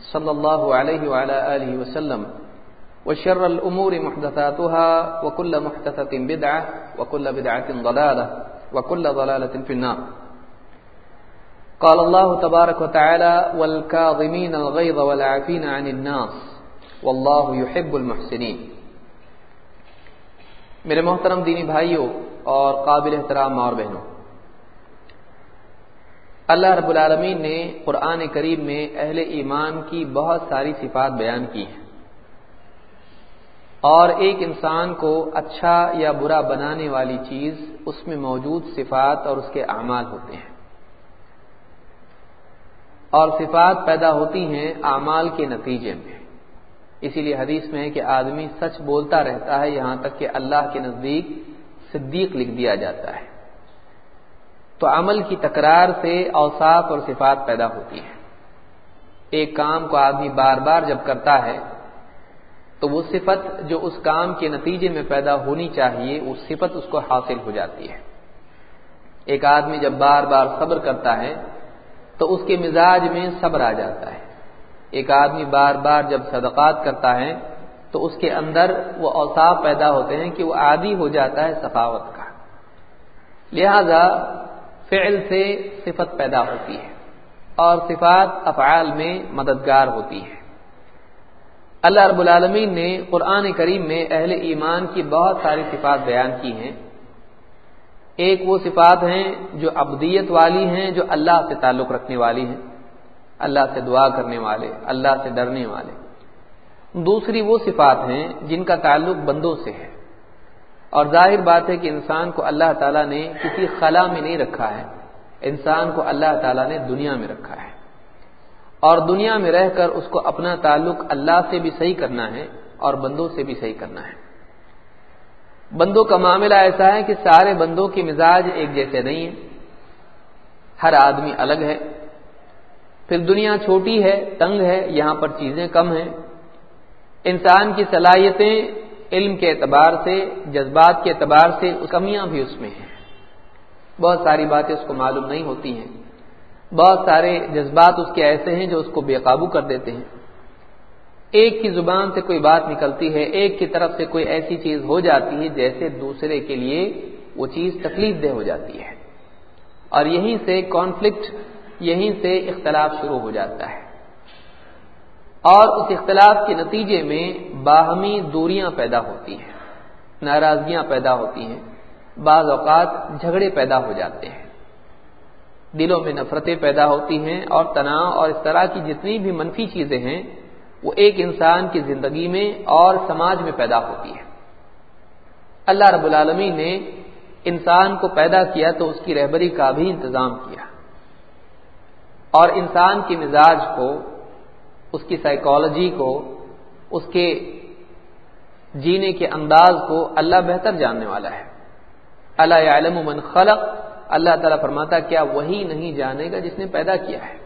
صلى الله عليه وعلى آله وسلم. وشر الأمور محدثاتها وكل محدثة بدعة وكل بدعة ضلالة وكل ضلالة في النار. قال الله تبارك وتعالى والكاظمين الغيظ والعافين عن الناس والله يحب المحسنين میرے محترم دینی بھائیوں اور قابل احترام اور بہنوں اللہ رب العالمین نے قرآن کریم میں اہل ایمان کی بہت ساری صفات بیان کی ہیں۔ اور ایک انسان کو اچھا یا برا بنانے والی چیز اس میں موجود صفات اور اس کے اعمال ہوتے ہیں۔ اور صفات پیدا ہوتی ہیں اعمال کے نتیجے میں۔ اسی لیے حدیث میں ہے کہ آدمی سچ بولتا رہتا ہے، یہاں تک کہ اللہ کے نزدیک صدیق لکھ دیا جاتا ہے۔ تو عمل کی تکرار سے اوصاف اور صفات پیدا ہوتی ہے ایک کام کو آدمی بار بار جب کرتا ہے، تو وہ صفت جو اس کام کے نتیجے میں پیدا ہونی چاہیے، وہ صفت اس کو حاصل ہو جاتی ہے۔ ایک آدمی جب بار بار صبر کرتا ہے، تو اس کے مزاج میں صبر آ جاتا ہے۔ ایک آدمی بار بار جب صدقات کرتا ہے، تو اس کے اندر وہ اوصاف پیدا ہوتے ہیں کہ وہ عادی ہو جاتا ہے سخاوت کا۔ لہذا فعل سے صفت پیدا ہوتی ہے اور صفات افعال میں مددگار ہوتی ہے اللہ رب العالمین نے قرآن کریم میں اہل ایمان کی بہت ساری صفات بیان کی ہیں۔ ایک وہ صفات ہیں جو ابدیت والی ہیں، جو اللہ سے تعلق رکھنے والی ہیں۔ اللہ سے دعا کرنے والے، اللہ سے ڈرنے والے۔ دوسری وہ صفات ہیں جن کا تعلق بندوں سے ہے۔ اور ظاہر بات ہے کہ انسان کو اللہ تعالیٰ نے کسی خلا میں نہیں رکھا ہے۔ انسان کو اللہ تعالیٰ نے دنیا میں رکھا ہے۔ اور دنیا میں رہ کر اس کو اپنا تعلق اللہ سے بھی صحیح کرنا ہے اور بندوں سے بھی صحیح کرنا ہے۔ بندوں کا معاملہ ایسا ہے کہ سارے بندوں کے مزاج ایک جیسے نہیں ہیں ہر آدمی الگ ہے۔ پھر دنیا چھوٹی ہے، تنگ ہے، یہاں پر چیزیں کم ہیں۔ انسان کی صلاحیتیں علم کے اعتبار سے، جذبات کے اعتبار سے کمیاں بھی اس میں ہیں۔ بہت ساری باتیں اس کو معلوم نہیں ہوتی ہیں۔ بہت سارے جذبات اس کے ایسے ہیں جو اس کو بے قابو کر دیتے ہیں۔ ایک کی زبان سے کوئی بات نکلتی ہے، ایک کی طرف سے کوئی ایسی چیز ہو جاتی ہے جیسے دوسرے کے لیے وہ چیز تکلیف دہ ہو جاتی ہے۔ اور یہیں سے کانفلکٹ یہیں سے اختلاف شروع ہو جاتا ہے۔ اور اس اختلاف کے نتیجے میں باہمی دوریاں پیدا ہوتی ہیں، ناراضگیاں پیدا ہوتی ہیں، بعض اوقات جھگڑے پیدا ہو جاتے ہیں۔ دلوں میں نفرتیں پیدا ہوتی ہیں اور تناؤ اور اس طرح کی جتنی بھی منفی چیزیں ہیں، وہ ایک انسان کی زندگی میں اور سماج میں پیدا ہوتی ہے اللہ رب العالمین نے انسان کو پیدا کیا تو اس کی رہبری کا بھی انتظام کیا۔ اور انسان کے مزاج کو اس کی سائیکالوجی کو، اس کے جینے کے انداز کو اللہ بہتر جاننے والا ہے۔ اللہ علم من خلق، اللہ تعالیٰ فرماتا کیا وہی نہیں جانے گا جس نے پیدا کیا ہے۔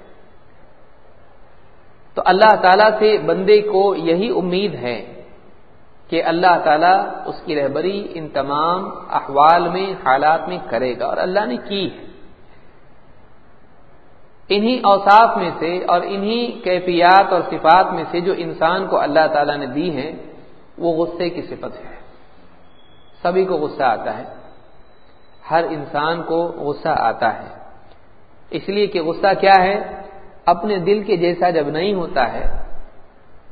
تو اللہ تعالیٰ سے بندے کو یہی امید ہے کہ اللہ تعالیٰ اس کی رہبری ان تمام احوال میں، حالات میں کرے گا اور اللہ نے کی ہے۔ انہی اوصاف میں سے اور انہی کیفیات اور صفات میں سے جو انسان کو اللہ تعالیٰ نے دی ہیں، وہ غصے کی صفت ہے۔ سبھی کو غصہ آتا ہے۔ ہر انسان کو غصہ آتا ہے۔ اس لیے کہ غصہ کیا ہے؟ اپنے دل کے جیسا جب نہیں ہوتا ہے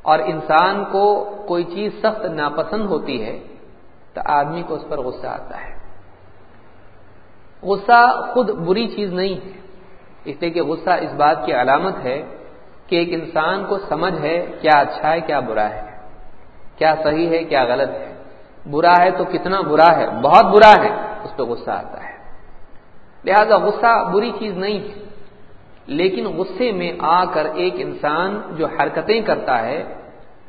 اور انسان کو کوئی چیز سخت ناپسند ہوتی ہے، تو آدمی کو اس پر غصہ آتا ہے۔ غصہ خود بری چیز نہیں ہے۔ اس لیے کہ غصہ اس بات کی علامت ہے کہ ایک انسان کو سمجھ ہے کیا اچھا ہے، کیا برا ہے۔ کیا صحیح ہے، کیا غلط ہے۔ برا ہے تو کتنا برا ہے؟ بہت برا ہے، اس پہ غصہ آتا ہے۔ لہذا غصہ بری چیز نہیں ہے۔ لیکن غصے میں آ کر ایک انسان جو حرکتیں کرتا ہے،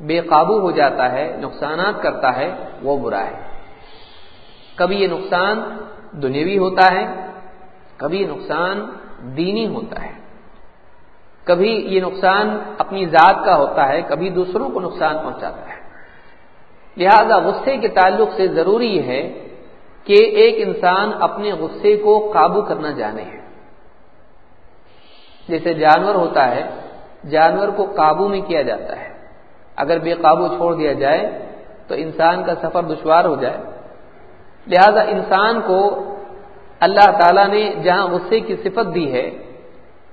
بے قابو ہو جاتا ہے، نقصانات کرتا ہے، وہ برا ہے۔ کبھی یہ نقصان دنیاوی ہوتا ہے، کبھی نقصان دینی ہوتا ہے۔ کبھی یہ نقصان اپنی ذات کا ہوتا ہے، کبھی دوسروں کو نقصان پہنچاتا ہے۔ لہذا غصے کے تعلق سے ضروری ہے کہ ایک انسان اپنے غصے کو قابو کرنا جانے۔ جیسے جانور ہوتا ہے، جانور کو قابو میں کیا جاتا ہے۔ اگر بے قابو چھوڑ دیا جائے تو انسان کا سفر دشوار ہو جائے۔ لہذا انسان کو اللہ تعالیٰ نے جہاں غصے کی صفت دی ہے،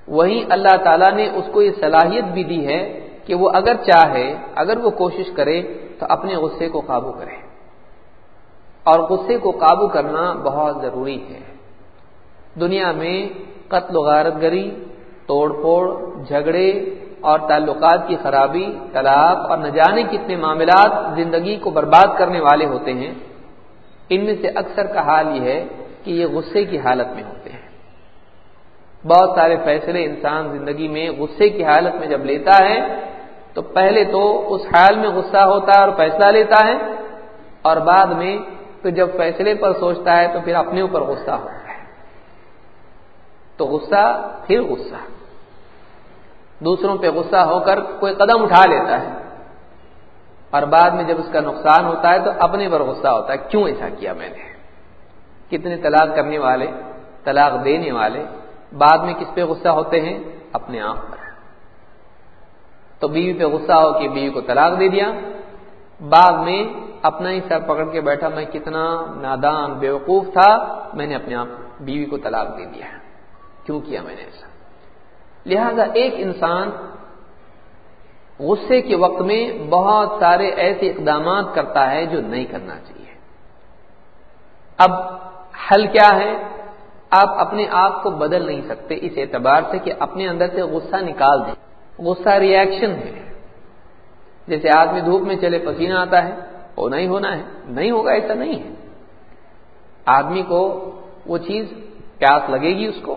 وہیں اللہ تعالیٰ نے اس کو یہ صلاحیت بھی دی ہے کہ وہ اگر چاہے، اگر وہ کوشش کرے، تو اپنے غصے کو قابو کرے۔ اور غصے کو قابو کرنا بہت ضروری ہے۔ دنیا میں قتل و غارت گری، توڑ پھوڑ، جھگڑے اور تعلقات کی خرابی، طلاق اور نہ جانے کتنے معاملات زندگی کو برباد کرنے والے ہوتے ہیں۔ ان میں سے اکثر کا حال یہ ہے کہ یہ غصے کی حالت میں ہوتے ہیں۔ بہت سارے فیصلے انسان زندگی میں غصے کی حالت میں جب لیتا ہے، تو پہلے تو اس حال میں غصہ ہوتا ہے اور فیصلہ لیتا ہے، اور بعد میں تو جب فیصلے پر سوچتا ہے، تو پھر اپنے اوپر غصہ ہوتا ہے۔ تو غصہ، پھر غصہ۔ دوسروں پہ غصہ ہو کر کوئی قدم اٹھا لیتا ہے، اور بعد میں جب اس کا نقصان ہوتا ہے، تو اپنے پر غصہ ہوتا ہے۔ کیوں ایسا کیا میں نے؟ کتنے طلاق کرنے والے، طلاق دینے والے، بعد میں کس پہ غصہ ہوتے ہیں؟ اپنے آپ پر۔ تو بیوی پہ غصہ ہو کہ بیوی کو طلاق دے دیا۔ بعد میں اپنا ہی سر پکڑ کے بیٹھا، میں کتنا نادان، بیوقوف تھا، میں نے اپنے آپ بیوی کو طلاق دے دیا۔ کیوں کیا میں نے ایسا؟ لہذا ایک انسان غصے کے وقت میں بہت سارے ایسے اقدامات کرتا ہے جو نہیں کرنا چاہیے۔ اب حل کیا ہے؟ آپ اپنے آپ کو بدل نہیں سکتے، اس اعتبار سے کہ اپنے اندر سے غصہ نکال دیں۔ غصہ ریئیکشن ہے۔ جیسے آدمی دھوپ میں چلے، پسینہ آتا ہے ہونا ہی ہونا ہے۔ نہیں ہوگا، ایسا نہیں ہے۔ آدمی کو وہ چیز پیاس لگے گی اس کو۔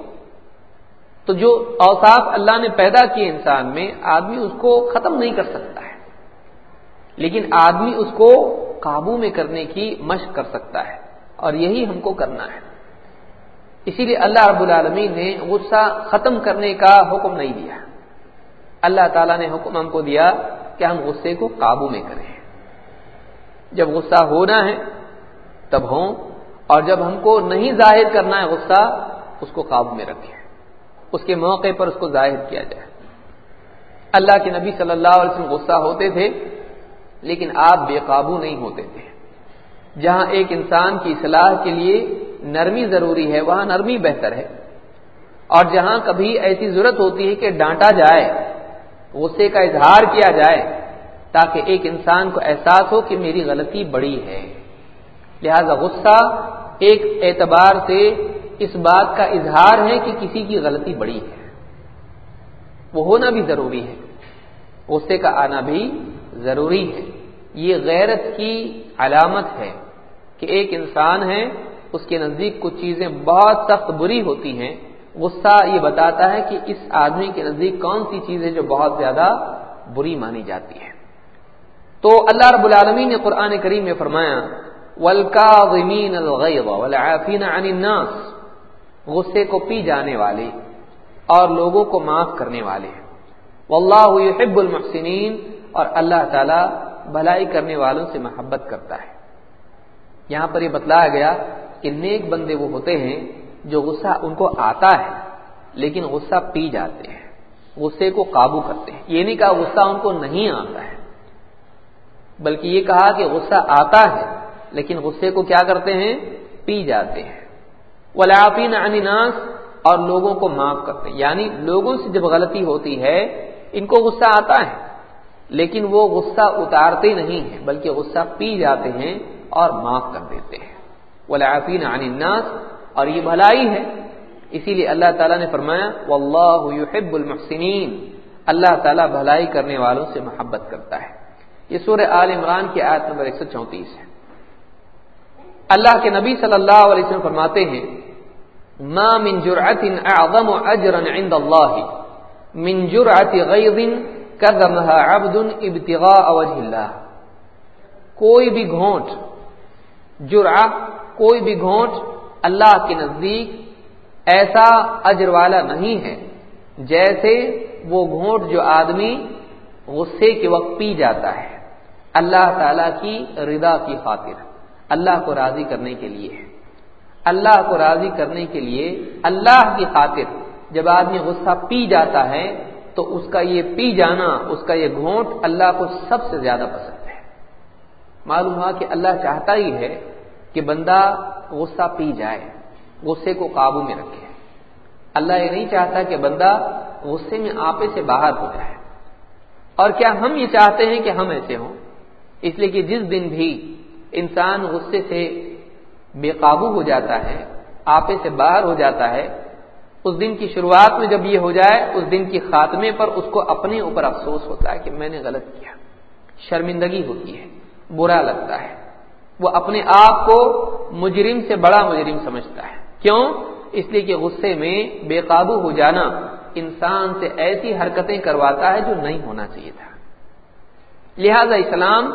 تو جو اوساف اللہ نے پیدا کیے انسان میں، آدمی اس کو ختم نہیں کر سکتا ہے۔ لیکن آدمی اس کو قابو میں کرنے کی مشق کر سکتا ہے۔ اور یہی ہم کو کرنا ہے۔ اسی لیے اللہ رب العالمین نے غصہ ختم کرنے کا حکم نہیں دیا۔ اللہ تعالیٰ نے حکم ہم کو دیا کہ ہم غصے کو قابو میں کریں۔ جب غصہ ہونا ہے تب ہوں، اور جب ہم کو نہیں ظاہر کرنا ہے غصہ، اس کو قابو میں رکھیں۔ اس کے موقع پر اس کو ظاہر کیا جائے۔ اللہ کے نبی صلی اللہ علیہ وسلم غصہ ہوتے تھے، لیکن آپ بے قابو نہیں ہوتے تھے۔ جہاں ایک انسان کی اصلاح کے لیے نرمی ضروری ہے، وہاں نرمی بہتر ہے۔ اور جہاں کبھی ایسی ضرورت ہوتی ہے کہ ڈانٹا جائے، غصے کا اظہار کیا جائے، تاکہ ایک انسان کو احساس ہو کہ میری غلطی بڑی ہے۔ لہذا غصہ ایک اعتبار سے اس بات کا اظہار ہے کہ کسی کی غلطی بڑی ہے۔ وہ ہونا بھی ضروری ہے۔ غصے کا آنا بھی ضروری ہے۔ یہ غیرت کی علامت ہے کہ ایک انسان ہے، اس کے نزدیک کچھ چیزیں بہت سخت بری ہوتی ہیں۔ غصہ یہ بتاتا ہے کہ اس آدمی کے نزدیک کون سی چیز ہے جو بہت زیادہ بری مانی جاتی ہے۔ تو اللہ رب العالمین نے قرآن کریم میں فرمایا عن الناس، غصے کو پی جانے والے اور لوگوں کو معاف کرنے والے۔ واللہ يحب المحسنین اور اللہ تعالی بھلائی کرنے والوں سے محبت کرتا ہے۔ یہاں پر یہ بتلایا گیا کہ نیک بندے وہ ہوتے ہیں جو غصہ ان کو آتا ہے، لیکن غصہ پی جاتے ہیں۔ غصے کو قابو کرتے ہیں۔ یہ نہیں کہا غصہ ان کو نہیں آتا ہے، بلکہ یہ کہا کہ غصہ آتا ہے، لیکن غصے کو کیا کرتے ہیں؟ پی جاتے ہیں۔ ولاپین اناس اور لوگوں کو معاف کرتے ہیں۔ یعنی لوگوں سے جب غلطی ہوتی ہے، ان کو غصہ آتا ہے۔ لیکن وہ غصہ اتارتے نہیں ہیں، بلکہ غصہ پی جاتے ہیں اور معاف کر دیتے ہیں۔ ولاپین اناس اور یہ بھلائی ہے۔ اسی لیے اللہ تعالیٰ نے فرمایا واللہ يحب المحسنین اللہ تعالیٰ بھلائی کرنے والوں سے محبت کرتا ہے۔ یہ سورہ آل عمران کی آیت نمبر ایک سو چونتیس ہے۔ اللہ کے نبی صلی اللہ علیہ وسلم فرماتے ہیں، ما من جرعت اعظم اجرا عند اللہ من جرعت غیظ ابد ابتغاء وجه اللہ کوئی بھی گھونٹ جرا کوئی بھی گھونٹ اللہ کے نزدیک ایسا اجر والا نہیں ہے جیسے وہ گھونٹ جو آدمی غصے کے وقت پی جاتا ہے۔ اللہ تعالی کی رضا کی خاطر، اللہ کو راضی کرنے کے لیے۔ اللہ کو راضی کرنے کے لیے اللہ کی خاطر جب آدمی غصہ پی جاتا ہے تو اس کا یہ پی جانا، اس کا یہ گھونٹ اللہ کو سب سے زیادہ پسند ہے۔ معلوم ہوا کہ اللہ چاہتا ہی ہے کہ بندہ غصہ پی جائے، غصے کو قابو میں رکھے۔ اللہ یہ نہیں چاہتا کہ بندہ غصے میں آپے سے باہر ہو جائے۔ اور کیا ہم یہ چاہتے ہیں کہ ہم ایسے ہوں؟ اس لیے کہ جس دن بھی انسان غصے سے بے قابو ہو جاتا ہے، آپے سے باہر ہو جاتا ہے اس دن کی شروعات میں جب یہ ہو جائے، اس دن کی خاتمے پر اس کو اپنے اوپر افسوس ہوتا ہے کہ میں نے غلط کیا۔ شرمندگی ہوتی ہے، برا لگتا ہے۔ وہ اپنے آپ کو مجرم سے بڑا مجرم سمجھتا ہے۔ کیوں؟ اس لیے کہ غصے میں بے قابو ہو جانا انسان سے ایسی حرکتیں کرواتا ہے جو نہیں ہونا چاہیے تھا۔ لہذا اسلام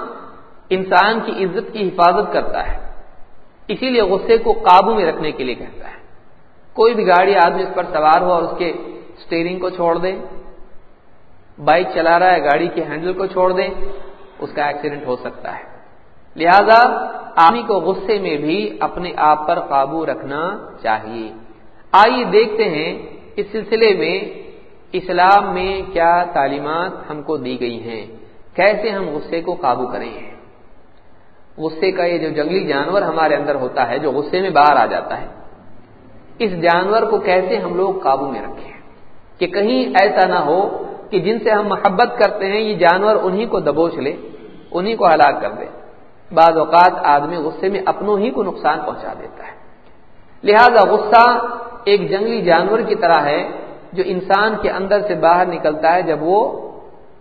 انسان کی عزت کی حفاظت کرتا ہے۔ اسی لیے غصے کو قابو میں رکھنے کے لیے کہتا ہے۔ کوئی بھی گاڑی آدمی اس پر سوار ہو اور اس کے اسٹیئرنگ کو چھوڑ دے بائک چلا رہا ہے، گاڑی کے ہینڈل کو چھوڑ دے، اس کا ایکسیڈنٹ ہو سکتا ہے۔ لہذا آدمی کو غصے میں بھی اپنے آپ پر قابو رکھنا چاہیے۔ آئیے دیکھتے ہیں اس سلسلے میں اسلام میں کیا تعلیمات ہم کو دی گئی ہیں۔ کیسے ہم غصے کو قابو کریں غصے کا یہ جو جنگلی جانور ہمارے اندر ہوتا ہے، جو غصے میں باہر آ جاتا ہے اس جانور کو کیسے ہم لوگ قابو میں رکھیں کہ کہیں ایسا نہ ہو کہ جن سے ہم محبت کرتے ہیں، یہ جانور انہی کو دبوچ لے، انہی کو ہلاک کر دے۔ بعض اوقات آدمی غصے میں اپنوں ہی کو نقصان پہنچا دیتا ہے۔ لہذا غصہ ایک جنگلی جانور کی طرح ہے جو انسان کے اندر سے باہر نکلتا ہے جب وہ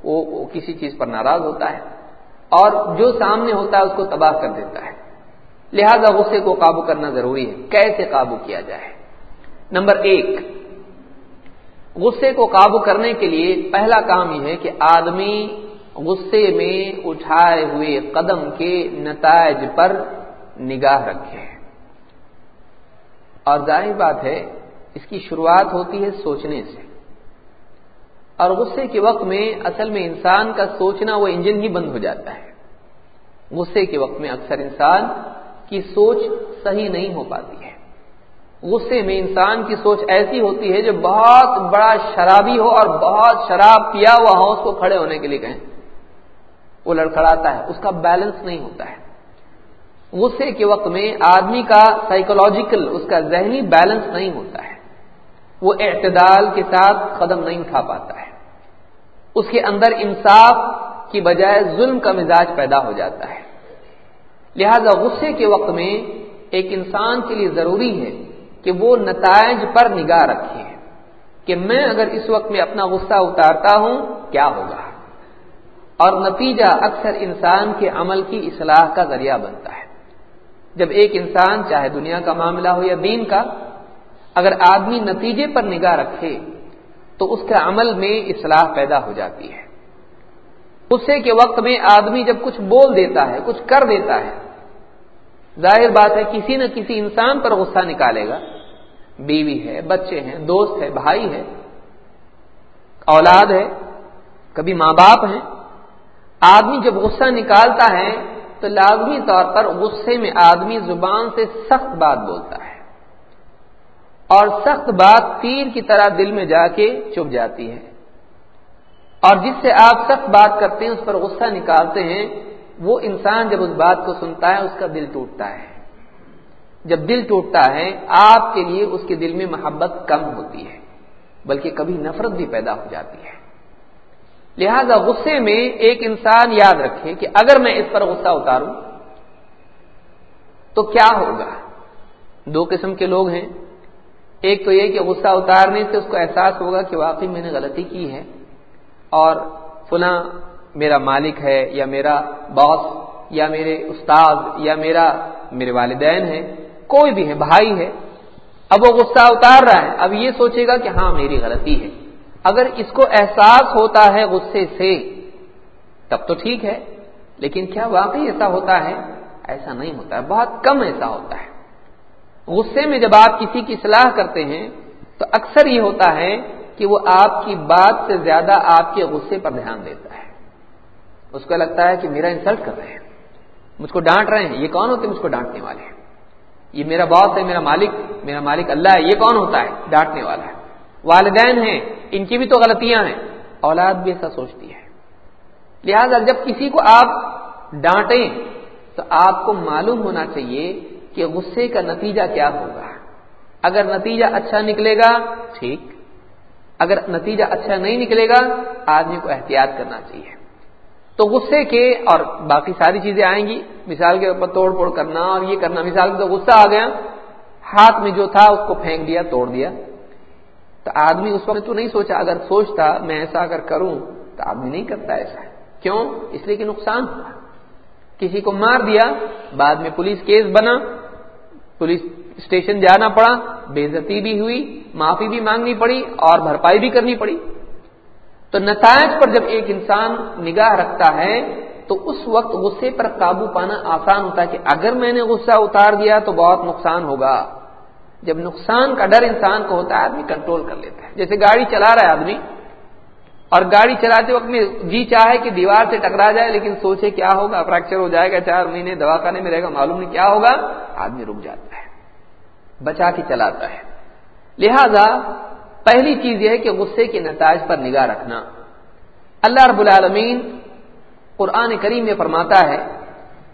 وہ کسی چیز پر ناراض ہوتا ہے اور جو سامنے ہوتا ہے اس کو تباہ کر دیتا ہے۔ لہذا غصے کو قابو کرنا ضروری ہے۔ کیسے قابو کیا جائے؟ نمبر ایک، غصے کو قابو کرنے کے لیے پہلا کام یہ ہے کہ آدمی غصے میں اٹھائے ہوئے قدم کے نتائج پر نگاہ رکھے۔ اور ظاہر بات ہے، اس کی شروعات ہوتی ہے سوچنے سے۔ اور غصے کے وقت میں اصل میں انسان کا سوچنا وہ انجن ہی بند ہو جاتا ہے۔ غصے کے وقت میں اکثر انسان کی سوچ صحیح نہیں ہو پاتی ہے۔ غصے میں انسان کی سوچ ایسی ہوتی ہے جو بہت بڑا شرابی ہو اور بہت شراب پیا ہوا ہو، اس کو کھڑے ہونے کے لیے کہیں۔ وہ لڑکڑاتا ہے، اس کا بیلنس نہیں ہوتا ہے۔ غصے کے وقت میں آدمی کا سائیکولوجیکل اس کا ذہنی بیلنس نہیں ہوتا ہے۔ وہ اعتدال کے ساتھ قدم نہیں اٹھا پاتا ہے۔ اس کے اندر انصاف کی بجائے ظلم کا مزاج پیدا ہو جاتا ہے۔ لہذا غصے کے وقت میں ایک انسان کے لیے ضروری ہے کہ وہ نتائج پر نگاہ رکھے کہ میں اگر اس وقت میں اپنا غصہ اتارتا ہوں، کیا ہوگا؟ اور نتیجہ اکثر انسان کے عمل کی اصلاح کا ذریعہ بنتا ہے۔ جب ایک انسان، چاہے دنیا کا معاملہ ہو یا دین کا، اگر آدمی نتیجے پر نگاہ رکھے، تو اس کے عمل میں اصلاح پیدا ہو جاتی ہے۔ غصے کے وقت میں آدمی جب کچھ بول دیتا ہے، کچھ کر دیتا ہے، ظاہر بات ہے کسی نہ کسی انسان پر غصہ نکالے گا۔ بیوی ہے، بچے ہیں، دوست ہے، بھائی ہے، اولاد ہے، کبھی ماں باپ ہیں۔ آدمی جب غصہ نکالتا ہے تو لازمی طور پر غصے میں آدمی زبان سے سخت بات بولتا ہے۔ اور سخت بات تیر کی طرح دل میں جا کے چپ جاتی ہے۔ اور جس سے آپ سخت بات کرتے ہیں، اس پر غصہ نکالتے ہیں، وہ انسان جب اس بات کو سنتا ہے، اس کا دل ٹوٹتا ہے۔ جب دل ٹوٹتا ہے، آپ کے لیے اس کے دل میں محبت کم ہوتی ہے، بلکہ کبھی نفرت بھی پیدا ہو جاتی ہے۔ لہذا غصے میں ایک انسان یاد رکھے کہ اگر میں اس پر غصہ اتاروں تو کیا ہوگا؟ دو قسم کے لوگ ہیں۔ ایک تو یہ کہ غصہ اتارنے سے اس کو احساس ہوگا کہ واقعی میں نے غلطی کی ہے اور فلاں میرا مالک ہے یا میرا باس یا میرے استاد یا میرا میرے والدین ہے کوئی بھی ہے، بھائی ہے۔ اب وہ غصہ اتار رہا ہے۔ اب یہ سوچے گا کہ ہاں میری غلطی ہے۔ اگر اس کو احساس ہوتا ہے غصے سے، تب تو ٹھیک ہے۔ لیکن کیا واقعی ایسا ہوتا ہے؟ ایسا نہیں ہوتا ہے۔ بہت کم ایسا ہوتا ہے۔ غصے میں جب آپ کسی کی صلاح کرتے ہیں، تو اکثر یہ ہوتا ہے کہ وہ آپ کی بات سے زیادہ آپ کے غصے پر دھیان دیتا ہے۔ اس کو لگتا ہے کہ میرا انسلٹ کر رہے ہیں۔ مجھ کو ڈانٹ رہے ہیں۔ یہ کون ہوتے ہیں؟ مجھ کو ڈانٹنے والے ہیں۔ یہ میرا باس ہے، میرا مالک میرا مالک اللہ ہے، یہ کون ہوتا ہے؟ ڈانٹنے والا ہے۔ والدین ہیں، ان کی بھی تو غلطیاں ہیں۔ اولاد بھی ایسا سوچتی ہے۔ لہذا جب کسی کو آپ ڈانٹیں، تو آپ کو معلوم ہونا چاہیے کہ غصے کا نتیجہ کیا ہوگا۔ اگر نتیجہ اچھا نکلے گا، ٹھیک۔ اگر نتیجہ اچھا نہیں نکلے گا، آدمی کو احتیاط کرنا چاہیے۔ تو غصے کے اور باقی ساری چیزیں آئیں گی۔ مثال کے اوپر توڑ پھوڑ کرنا اور یہ کرنا۔ مثال کے تو غصہ آ گیا۔ ہاتھ میں جو تھا اس کو پھینک دیا، توڑ دیا۔ تو آدمی اس وقت تو نہیں سوچا۔ اگر سوچتا میں ایسا اگر کروں تو آدمی نہیں کرتا ایسا۔ کیوں؟ اس لیے کہ نقصان ہوا۔ کسی کو مار دیا، بعد میں پولیس کیس بنا۔ پولیس اسٹیشن جانا پڑا۔ بےزتی بھی ہوئی، معافی بھی مانگنی پڑی اور بھرپائی بھی کرنی پڑی۔ تو نتائج پر جب ایک انسان نگاہ رکھتا ہے، تو اس وقت غصے پر قابو پانا آسان ہوتا ہے کہ اگر میں نے غصہ اتار دیا تو بہت نقصان ہوگا۔ جب نقصان کا ڈر انسان کو ہوتا ہے، آدمی کنٹرول کر لیتا ہے۔ جیسے گاڑی چلا رہا ہے آدمی، اور گاڑی چلاتے وقت میں جی چاہے کہ دیوار سے ٹکرا جائے، لیکن سوچے کیا ہوگا؟ فریکچر ہو جائے گا، چار مہینے دوا خانے میں رہے گا، معلوم نہیں کیا ہوگا۔ آدمی رک جاتا ہے، بچا کے چلاتا ہے۔ لہذا پہلی چیز یہ ہے کہ غصے کے نتائج پر نگاہ رکھنا۔ اللہ رب العالمین قرآن کریم میں فرماتا ہے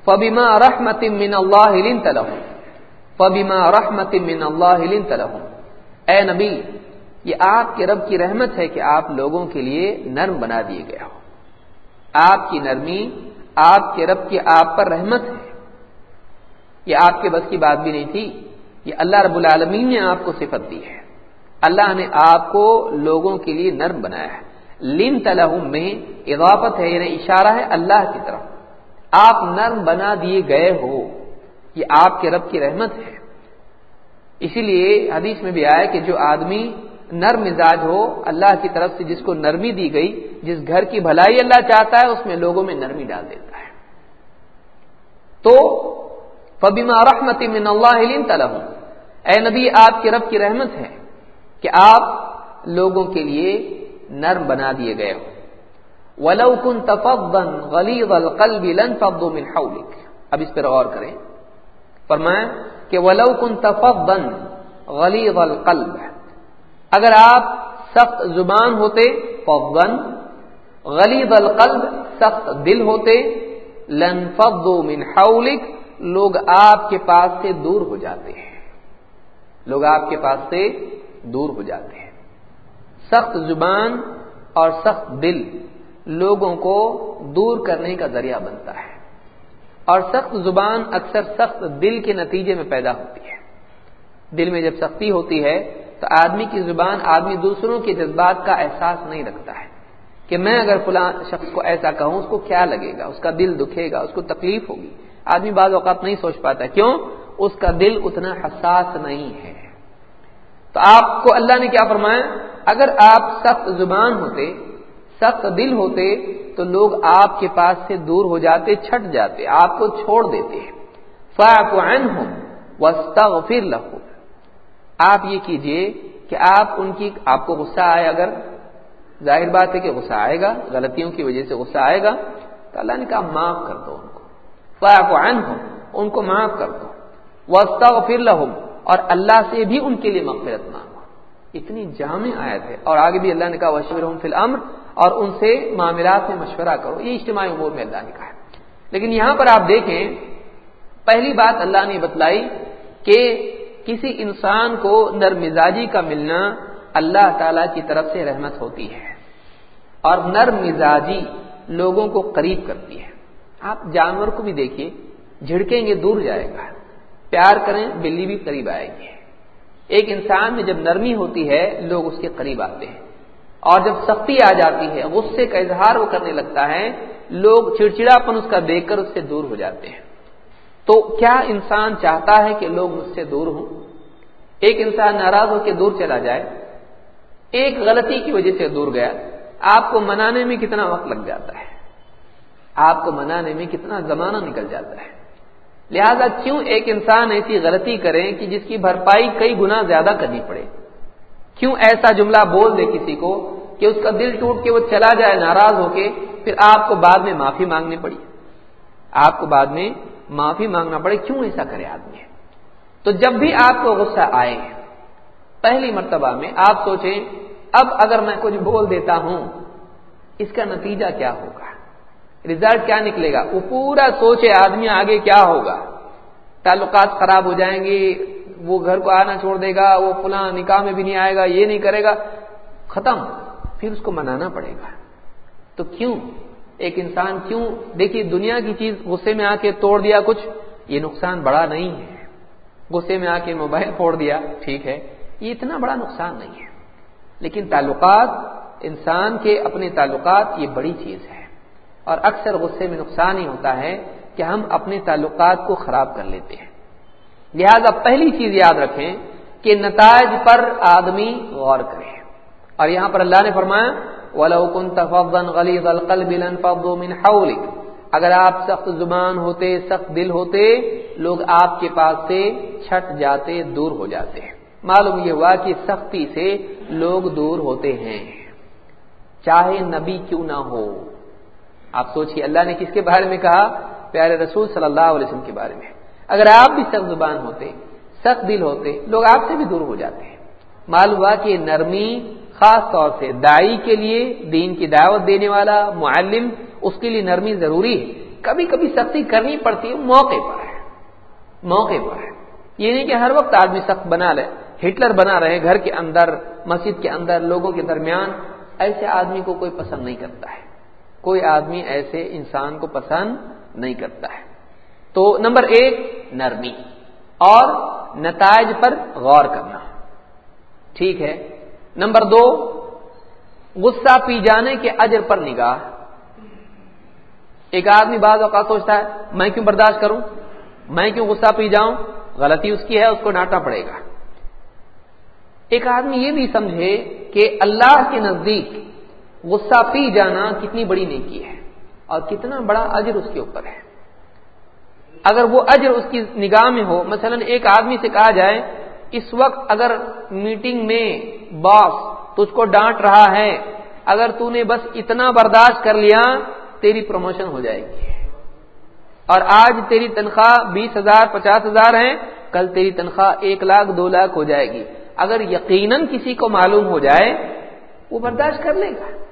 فبیما رحمت من اللہ تلح فبیما رحمت من اللہ تلح اے نبی، یہ آپ کے رب کی رحمت ہے کہ آپ لوگوں کے لیے نرم بنا دیے گیا ہو۔ آپ کی نرمی آپ کے رب کی آپ پر رحمت ہے۔ یہ آپ کے بس کی بات بھی نہیں تھی، یہ اللہ رب العالمین نے آپ کو صفت دی ہے۔ اللہ نے آپ کو لوگوں کے لیے نرم بنایا ہے۔ لن تلحم میں اضافت ہے یعنی اشارہ ہے اللہ کی طرف۔ آپ نرم بنا دیے گئے ہو، یہ آپ کے رب کی رحمت ہے۔ اسی لیے حدیث میں بھی آیا کہ جو آدمی نرم مزاج ہو، اللہ کی طرف سے جس کو نرمی دی گئی، جس گھر کی بھلائی اللہ چاہتا ہے، اس میں لوگوں میں نرمی ڈال دیتا ہے۔ تو فبیما رحمت من اللہ تلحم اے نبی، آپ کے رب کی رحمت ہے۔ کہ آپ لوگوں کے لیے نرم بنا دیے گئے ہو ولو کن تفبن غلیظ القلب لن فضوا من حولك۔ اب اس پر غور کریں۔ فرمایا کہ ولو کن تفبن غلیظ القلب۔ اگر آپ سخت زبان ہوتے فضن غلیظ القلب، سخت دل ہوتے، لن فضوا من حولك، لوگ آپ کے پاس سے دور ہو جاتے ہیں۔ لوگ آپ کے پاس سے دور ہو جاتے ہیں۔ سخت زبان اور سخت دل لوگوں کو دور کرنے کا ذریعہ بنتا ہے۔ اور سخت زبان اکثر سخت دل کے نتیجے میں پیدا ہوتی ہے۔ دل میں جب سختی ہوتی ہے، تو آدمی کی زبان آدمی دوسروں کے جذبات کا احساس نہیں رکھتا ہے کہ میں اگر فلاں شخص کو ایسا کہوں، اس کو کیا لگے گا؟ اس کا دل دکھے گا، اس کو تکلیف ہوگی۔ آدمی بعض اوقات نہیں سوچ پاتا، کیوں؟ اس کا دل اتنا حساس نہیں ہے۔ تو آپ کو اللہ نے کیا فرمایا؟ اگر آپ سخت زبان ہوتے، سخت دل ہوتے، تو لوگ آپ کے پاس سے دور ہو جاتے، چھٹ جاتے، آپ کو چھوڑ دیتے لہو آپ یہ کیجیے کہ آپ ان کی، آپ کو غصہ آئے، اگر ظاہر بات ہے کہ غصہ آئے گا، غلطیوں کی وجہ سے غصہ آئے گا، تو اللہ نے کہا معاف کر دو ان کو۔ فاف ان کو معاف کر دو۔ وسطر لہم۔ اور اللہ سے بھی ان کے لیے مغفرت مانگو۔ اتنی جامع آیت ہے۔ اور آگے بھی اللہ نے کہا، وشور فی الامر اور ان سے معاملات میں مشورہ کرو۔ یہ اجتماعی امور میں اللہ نے کہا ہے۔ لیکن یہاں پر آپ دیکھیں، پہلی بات اللہ نے بتلائی کہ کسی انسان کو نرم مزاجی کا ملنا اللہ تعالی کی طرف سے رحمت ہوتی ہے اور نرم مزاجی لوگوں کو قریب کرتی ہے۔ آپ جانور کو بھی دیکھیے، جھڑکیں گے، دور جائے گا۔ پیار کریں، بلی بھی قریب آئے گی۔ ایک انسان میں جب نرمی ہوتی ہے، لوگ اس کے قریب آتے ہیں۔ اور جب سختی آ جاتی ہے، غصے کا اظہار وہ کرنے لگتا ہے، لوگ چڑچڑاپن اس کا دیکھ کر اس سے دور ہو جاتے ہیں۔ تو کیا انسان چاہتا ہے کہ لوگ مجھ سے دور ہوں؟ ایک انسان ناراض ہو کے دور چلا جائے۔ ایک غلطی کی وجہ سے دور گیا۔ آپ کو منانے میں کتنا وقت لگ جاتا ہے؟ آپ کو منانے میں کتنا زمانہ نکل جاتا ہے؟ لہذا کیوں ایک انسان ایسی غلطی کرے کہ جس کی بھرپائی کئی گنا زیادہ کرنی پڑے؟ کیوں ایسا جملہ بول دے کسی کو کہ اس کا دل ٹوٹ کے وہ چلا جائے ناراض ہو کے پھر آپ کو بعد میں معافی مانگنی پڑی؟ آپ کو بعد میں معافی مانگنا پڑے، کیوں ایسا کرے آدمی؟ تو جب بھی آپ کو غصہ آئے، پہلی مرتبہ میں آپ سوچیں، اب اگر میں کچھ بول دیتا ہوں، اس کا نتیجہ کیا ہوگا؟ ریزلٹ کیا نکلے گا؟ وہ پورا سوچے آدمی آگے کیا ہوگا؟ تعلقات خراب ہو جائیں گے، وہ گھر کو آنا چھوڑ دے گا، وہ فلاں نکاح میں بھی نہیں آئے گا، یہ نہیں کرے گا۔ ختم۔ پھر اس کو منانا پڑے گا۔ تو کیوں؟ ایک انسان کیوں؟ دیکھیے، دنیا کی چیز، غصے میں آ کے توڑ دیا کچھ، یہ نقصان بڑا نہیں ہے۔ غصے میں آ کے موبائل پھوڑ دیا، ٹھیک ہے، یہ اتنا بڑا نقصان نہیں ہے۔ لیکن تعلقات، انسان کے اپنے تعلقات، یہ بڑی چیز ہے۔ اور اکثر غصے میں نقصان ہی ہوتا ہے کہ ہم اپنے تعلقات کو خراب کر لیتے ہیں۔ لہذا پہلی چیز یاد رکھیں کہ نتائج پر آدمی غور کرے۔ اور یہاں پر اللہ نے فرمایا اگر آپ سخت زبان ہوتے، سخت دل ہوتے، لوگ آپ کے پاس سے چھٹ جاتے، دور ہو جاتے معلوم یہ ہوا کہ سختی سے لوگ دور ہوتے ہیں۔ چاہے نبی کیوں نہ ہو آپ سوچیے اللہ نے کس کے بارے میں کہا؟ پیارے رسول صلی اللہ علیہ وسلم کے بارے میں۔ اگر آپ بھی سخت زبان ہوتے، سخت دل ہوتے، لوگ آپ سے بھی دور ہو جاتے ہیں۔ معلوم ہوا کہ نرمی خاص طور سے دائی کے لیے، دین کی دعوت دینے والا، معلم، اس کے لیے نرمی ضروری ہے۔ کبھی کبھی سختی کرنی پڑتی ہے، موقع پر ہے۔ موقع پر ہے۔ یہ نہیں کہ ہر وقت آدمی سخت بنا لے، ہٹلر بنا رہے، گھر کے اندر، مسجد کے اندر، لوگوں کے درمیان، ایسے آدمی کو کوئی پسند نہیں کرتا ہے۔ کوئی آدمی ایسے انسان کو پسند نہیں کرتا ہے۔ تو نمبر ایک، نرمی اور نتائج پر غور کرنا۔ ٹھیک ہے۔ نمبر دو، غصہ پی جانے کے اجر پر نگاہ۔ ایک آدمی بعض اوقات سوچتا ہے، میں کیوں برداشت کروں؟ میں کیوں غصہ پی جاؤں؟ غلطی اس کی ہے، اس کو ڈانٹنا پڑے گا۔ ایک آدمی یہ بھی سمجھے کہ اللہ کے نزدیک غصہ پی جانا کتنی بڑی نیکی ہے اور کتنا بڑا اجر اس کے اوپر ہے۔ اگر وہ اجر اس کی نگاہ میں ہو، مثلا ایک آدمی سے کہا جائے، اس وقت اگر میٹنگ میں باس تجھ کو ڈانٹ رہا ہے، اگر تو نے بس اتنا برداشت کر لیا، تیری پروموشن ہو جائے گی۔ اور آج تیری تنخواہ بیس ہزار، پچاس ہزار ہے کل تیری تنخواہ ایک لاکھ، دو لاکھ ہو جائے گی۔ اگر یقیناً کسی کو معلوم ہو جائے، وہ برداشت کر لے گا۔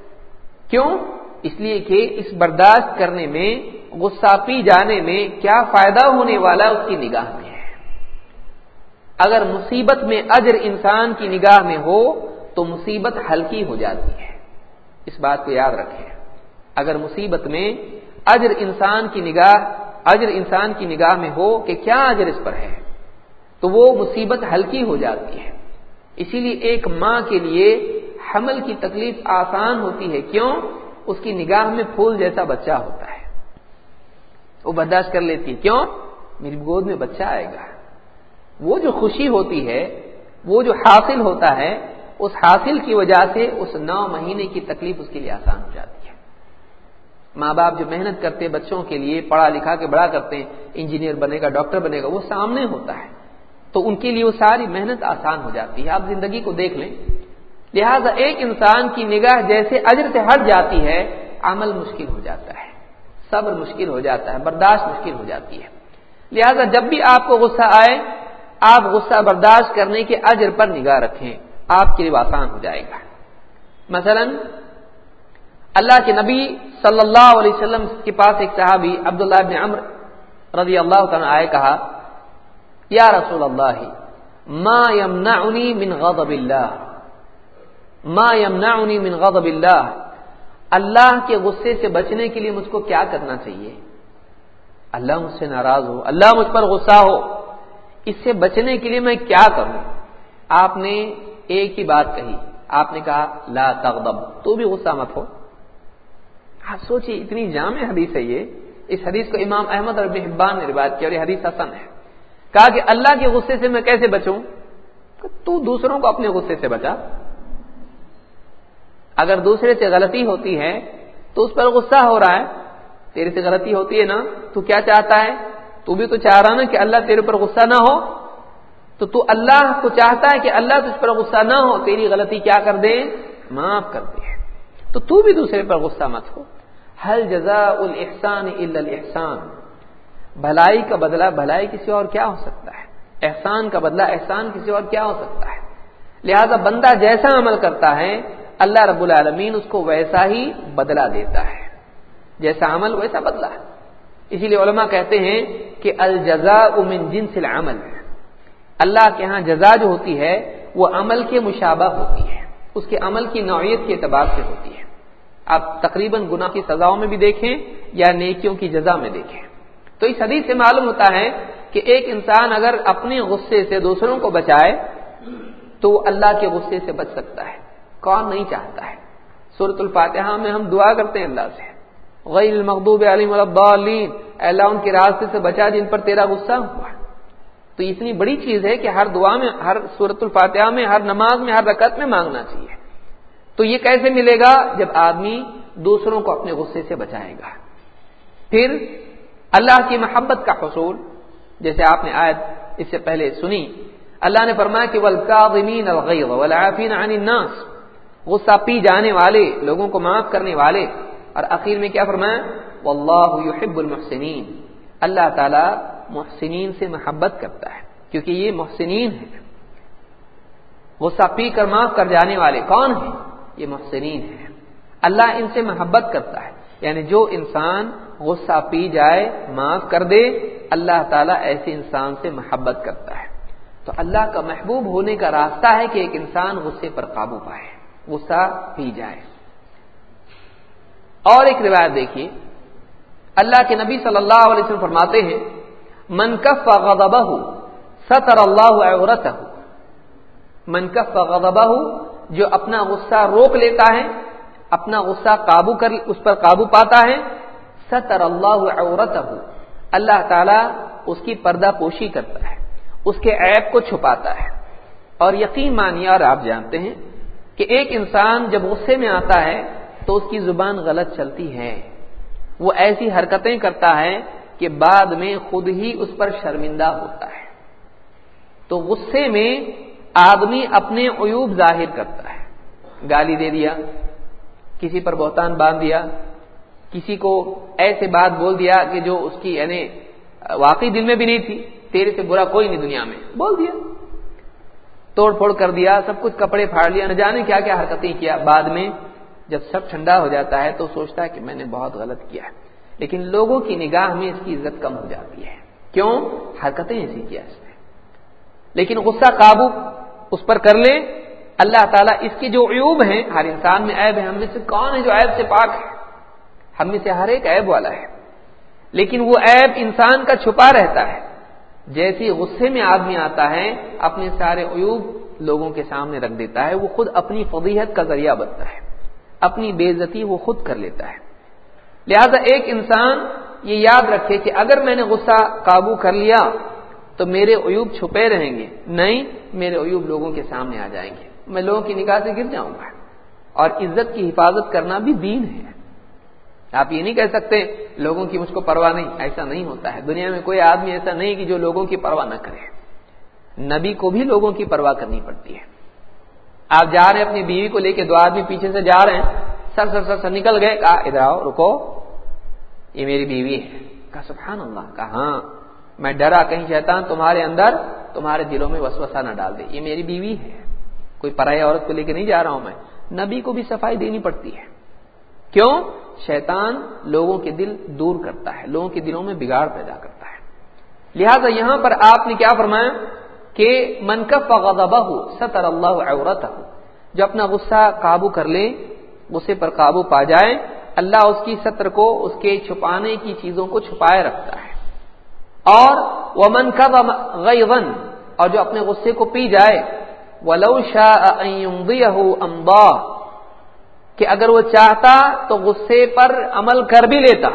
کیوں؟ اس لیے کہ اس برداشت کرنے میں، غصہ پی جانے میں کیا فائدہ ہونے والا اس کی نگاہ میں ہے؟ اگر مصیبت میں اجر انسان کی نگاہ میں ہو، تو مصیبت ہلکی ہو جاتی ہے۔ اس بات کو یاد رکھیں۔ اگر مصیبت میں اجر انسان کی نگاہ، اجر انسان کی نگاہ میں ہو کہ کیا اجر اس پر ہے، تو وہ مصیبت ہلکی ہو جاتی ہے۔ اسی لیے ایک ماں کے لیے حمل کی تکلیف آسان ہوتی ہے کیوں؟ اس کی نگاہ میں پھول جیسا بچہ ہوتا ہے۔ وہ برداشت کر لیتی ہے۔ کیوں؟ میری گود میں بچہ آئے گا۔ وہ جو خوشی ہوتی ہے، وہ جو حاصل ہوتا ہے، اس حاصل کی وجہ سے اس نو مہینے کی تکلیف اس کے لیے آسان ہو جاتی ہے۔ ماں باپ جو محنت کرتے بچوں کے لیے، پڑھا لکھا کے بڑا کرتے ہیں، انجینئر بنے گا، ڈاکٹر بنے گا، وہ سامنے ہوتا ہے۔ تو ان کے لیے وہ ساری محنت آسان ہو جاتی ہے۔ آپ زندگی کو دیکھ لیں۔ لہذا ایک انسان کی نگاہ جیسے اجر سے ہٹ جاتی ہے، عمل مشکل ہو جاتا ہے، صبر مشکل ہو جاتا ہے، برداشت مشکل ہو جاتی ہے۔ لہذا جب بھی آپ کو غصہ آئے، آپ غصہ برداشت کرنے کے اجر پر نگاہ رکھیں، آپ کے لیے آسان ہو جائے گا۔ مثلا، اللہ کے نبی صلی اللہ علیہ وسلم کے پاس ایک صحابی عبداللہ ابن عمر رضی اللہ تعالیٰ آئے، کہا، یا رسول اللہ، ما يمنعنی من غضب اللہ؟ ما يمنعنی من غضب اللہ اللہ کے غصے سے بچنے کے لیے مجھ کو کیا کرنا چاہیے؟ اللہ مجھ سے ناراض ہو، اللہ مجھ پر غصہ ہو، اس سے بچنے کے لیے میں کیا کروں؟ آپ نے ایک ہی بات کہی، آپ نے کہا، لا تغضب، تو بھی غصہ مت ہو۔ آپ سوچیے اتنی جامع حدیث ہے یہ۔ اس حدیث کو امام احمد اور حبان نے روایت کیا اور یہ حدیث حسن ہے۔ کہا کہ اللہ کے غصے سے میں کیسے بچوں؟ تو دوسروں کو اپنے غصے سے بچا۔ اگر دوسرے سے غلطی ہوتی ہے تو اس پر غصہ ہو رہا ہے، تیرے سے غلطی ہوتی ہے نا، تو کیا چاہتا ہے؟ تو بھی تو چاہ رہا نا کہ اللہ تیرے پر غصہ نہ ہو۔ تو تو اللہ کو چاہتا ہے کہ اللہ تجھ پر غصہ نہ ہو، تیری غلطی کیا کر دے؟ معاف کر دے۔ تو تو بھی دوسرے پر غصہ مت ہو۔ حل جزا الحسان الاحسان بھلائی کا بدلہ، بھلائی کسی اور کیا ہو سکتا ہے؟ احسان کا بدلہ، احسان کسی اور کیا ہو سکتا ہے؟ لہذا بندہ جیسا عمل کرتا ہے اللہ رب العالمین اس کو ویسا ہی بدلہ دیتا ہے۔ جیسا عمل، ویسا بدلہ۔ ہے اسی لیے علماء کہتے ہیں کہ الجزا من جنس العمل۔ اللہ کے ہاں جزا جو ہوتی ہے، وہ عمل کے مشابہ ہوتی ہے۔ اس کے عمل کی نوعیت کے اعتبار سے ہوتی ہے۔ آپ تقریباً گناہ کی سزاؤں میں بھی دیکھیں یا نیکیوں کی جزا میں دیکھیں۔ تو اس حدیث سے معلوم ہوتا ہے کہ ایک انسان اگر اپنے غصے سے دوسروں کو بچائے، تو وہ اللہ کے غصے سے بچ سکتا ہے۔ کون نہیں چاہتا ہے۔ صورت الفاتحہ میں ہم دعا کرتے ہیں اللہ سے۔ غیر المقوب علیم اللہ، ان کے راستے سے بچا جن پر تیرا غصہ ہوا۔ تو اتنی بڑی چیز ہے کہ ہر دعا میں، ہر صورت الفاتحہ میں، ہر نماز میں، ہر رکعت میں مانگنا چاہیے۔ تو یہ کیسے ملے گا؟ جب آدمی دوسروں کو اپنے غصے سے بچائے گا۔ پھر اللہ کی محبت کا حصول، جیسے آپ نے آیت اس سے پہلے سنی۔ اللہ نے فرمایا کہ الناس۔ غصہ پی جانے والے، لوگوں کو معاف کرنے والے۔ اور اخیر میں کیا فرمایا؟ واللہ يحب المحسنین اللہ تعالی محسنین سے محبت کرتا ہے، کیونکہ یہ محسنین ہے غصہ پی کر معاف کر جانے والے کون ہیں؟ یہ محسنین ہیں۔ اللہ ان سے محبت کرتا ہے۔ یعنی جو انسان غصہ پی جائے، معاف کر دے، اللہ تعالیٰ ایسے انسان سے محبت کرتا ہے۔ تو اللہ کا محبوب ہونے کا راستہ ہے کہ ایک انسان غصے پر قابو پائے۔ غصہ پی جائے۔ اور ایک روایت دیکھیے۔ اللہ کے نبی صلی اللہ علیہ وسلم فرماتے ہیں منکف غضبہ ستر اللہ عورتہ منکف غضبہ جو اپنا غصہ روک لیتا ہے، اپنا غصہ قابو کر، اس پر قابو پاتا ہے، ستر اللہ عورت اللہ تعالی اس کی پردہ پوشی کرتا ہے، اس کے عیب کو چھپاتا ہے۔ اور یقین مانیے اور آپ جانتے ہیں کہ ایک انسان جب غصے میں آتا ہے تو اس کی زبان غلط چلتی ہے۔ وہ ایسی حرکتیں کرتا ہے کہ بعد میں خود ہی اس پر شرمندہ ہوتا ہے۔ تو غصے میں آدمی اپنے عیوب ظاہر کرتا ہے۔ گالی دے دیا، کسی پر بہتان باندھ دیا، کسی کو ایسے بات بول دیا کہ جو اس کی یعنی واقعی دل میں بھی نہیں تھی، تیرے سے برا کوئی نہیں دنیا میں۔ بول دیا۔ توڑ پھوڑ کر دیا، سب کچھ کپڑے پھاڑ لیا، نہ جانے کیا کیا حرکتیں کیا۔ بعد میں جب سب ٹھنڈا ہو جاتا ہے تو سوچتا ہے کہ میں نے بہت غلط کیا ہے۔ لیکن لوگوں کی نگاہ میں اس کی عزت کم ہو جاتی ہے۔ کیوں؟ حرکتیں ایسی کیا اس نے لیکن غصہ قابو اس پر کر لے اللہ تعالیٰ اس کے جو عیوب ہیں، ہر انسان میں عیب ہے۔ ہم میں سے کون ہے جو عیب سے پاک ہے؟ ہم میں سے ہر ایک عیب والا ہے۔ لیکن وہ عیب انسان کا چھپا رہتا ہے۔ جیسی غصے میں آدمی آتا ہے، اپنے سارے عیوب لوگوں کے سامنے رکھ دیتا ہے، وہ خود اپنی فضیحت کا ذریعہ بنتا ہے۔ اپنی بےزتی وہ خود کر لیتا ہے۔ لہذا ایک انسان یہ یاد رکھے کہ اگر میں نے غصہ قابو کر لیا تو میرے عیوب چھپے رہیں گے، نہیں میرے عیوب لوگوں کے سامنے آ جائیں گے۔ میں لوگوں کی نکاح سے گر جاؤں گا۔ اور عزت کی حفاظت کرنا بھی دین ہے۔ آپ یہ نہیں کہہ سکتے لوگوں کی مجھ کو پرواہ نہیں، ایسا نہیں ہوتا ہے۔ دنیا میں کوئی آدمی ایسا نہیں کہ جو لوگوں کی پرواہ نہ کرے۔ نبی کو بھی لوگوں کی پرواہ کرنی پڑتی ہے۔ آپ جا رہے ہیں، اپنی بیوی کو لے کے دو آدمی پیچھے سے جا رہے ہیں۔ سر سر سر سر، نکل گئے، کہا، ادھر آؤ، رکو۔ یہ میری بیوی ہے۔ کہا، سبحان اللہ۔ کہا ہاں میں ڈرا، کہیں شیطان تمہارے اندر تمہارے دلوں میں وسوسہ نہ ڈال دے۔ یہ میری بیوی ہے۔ کوئی پرائی عورت کو لے کے نہیں جا رہا ہوں میں۔ نبی کو بھی صفائی دینی پڑتی ہے۔ کیوں؟ شیطان لوگوں کے دل دور کرتا ہے، لوگوں کے دلوں میں بگاڑ پیدا کرتا ہے۔ لہذا یہاں پر آپ نے کیا فرمایا؟ کہ منکف غضبہ ستر اللہ عورت جو اپنا غصہ قابو کر لے، غصے پر قابو پا جائے، اللہ اس کی سطر کو، اس کے چھپانے کی چیزوں کو چھپائے رکھتا ہے۔ اور وہ من غیظن اور جو اپنے غصے کو پی جائے، ولو شاء امبا کہ اگر وہ چاہتا تو غصے پر عمل کر بھی لیتا۔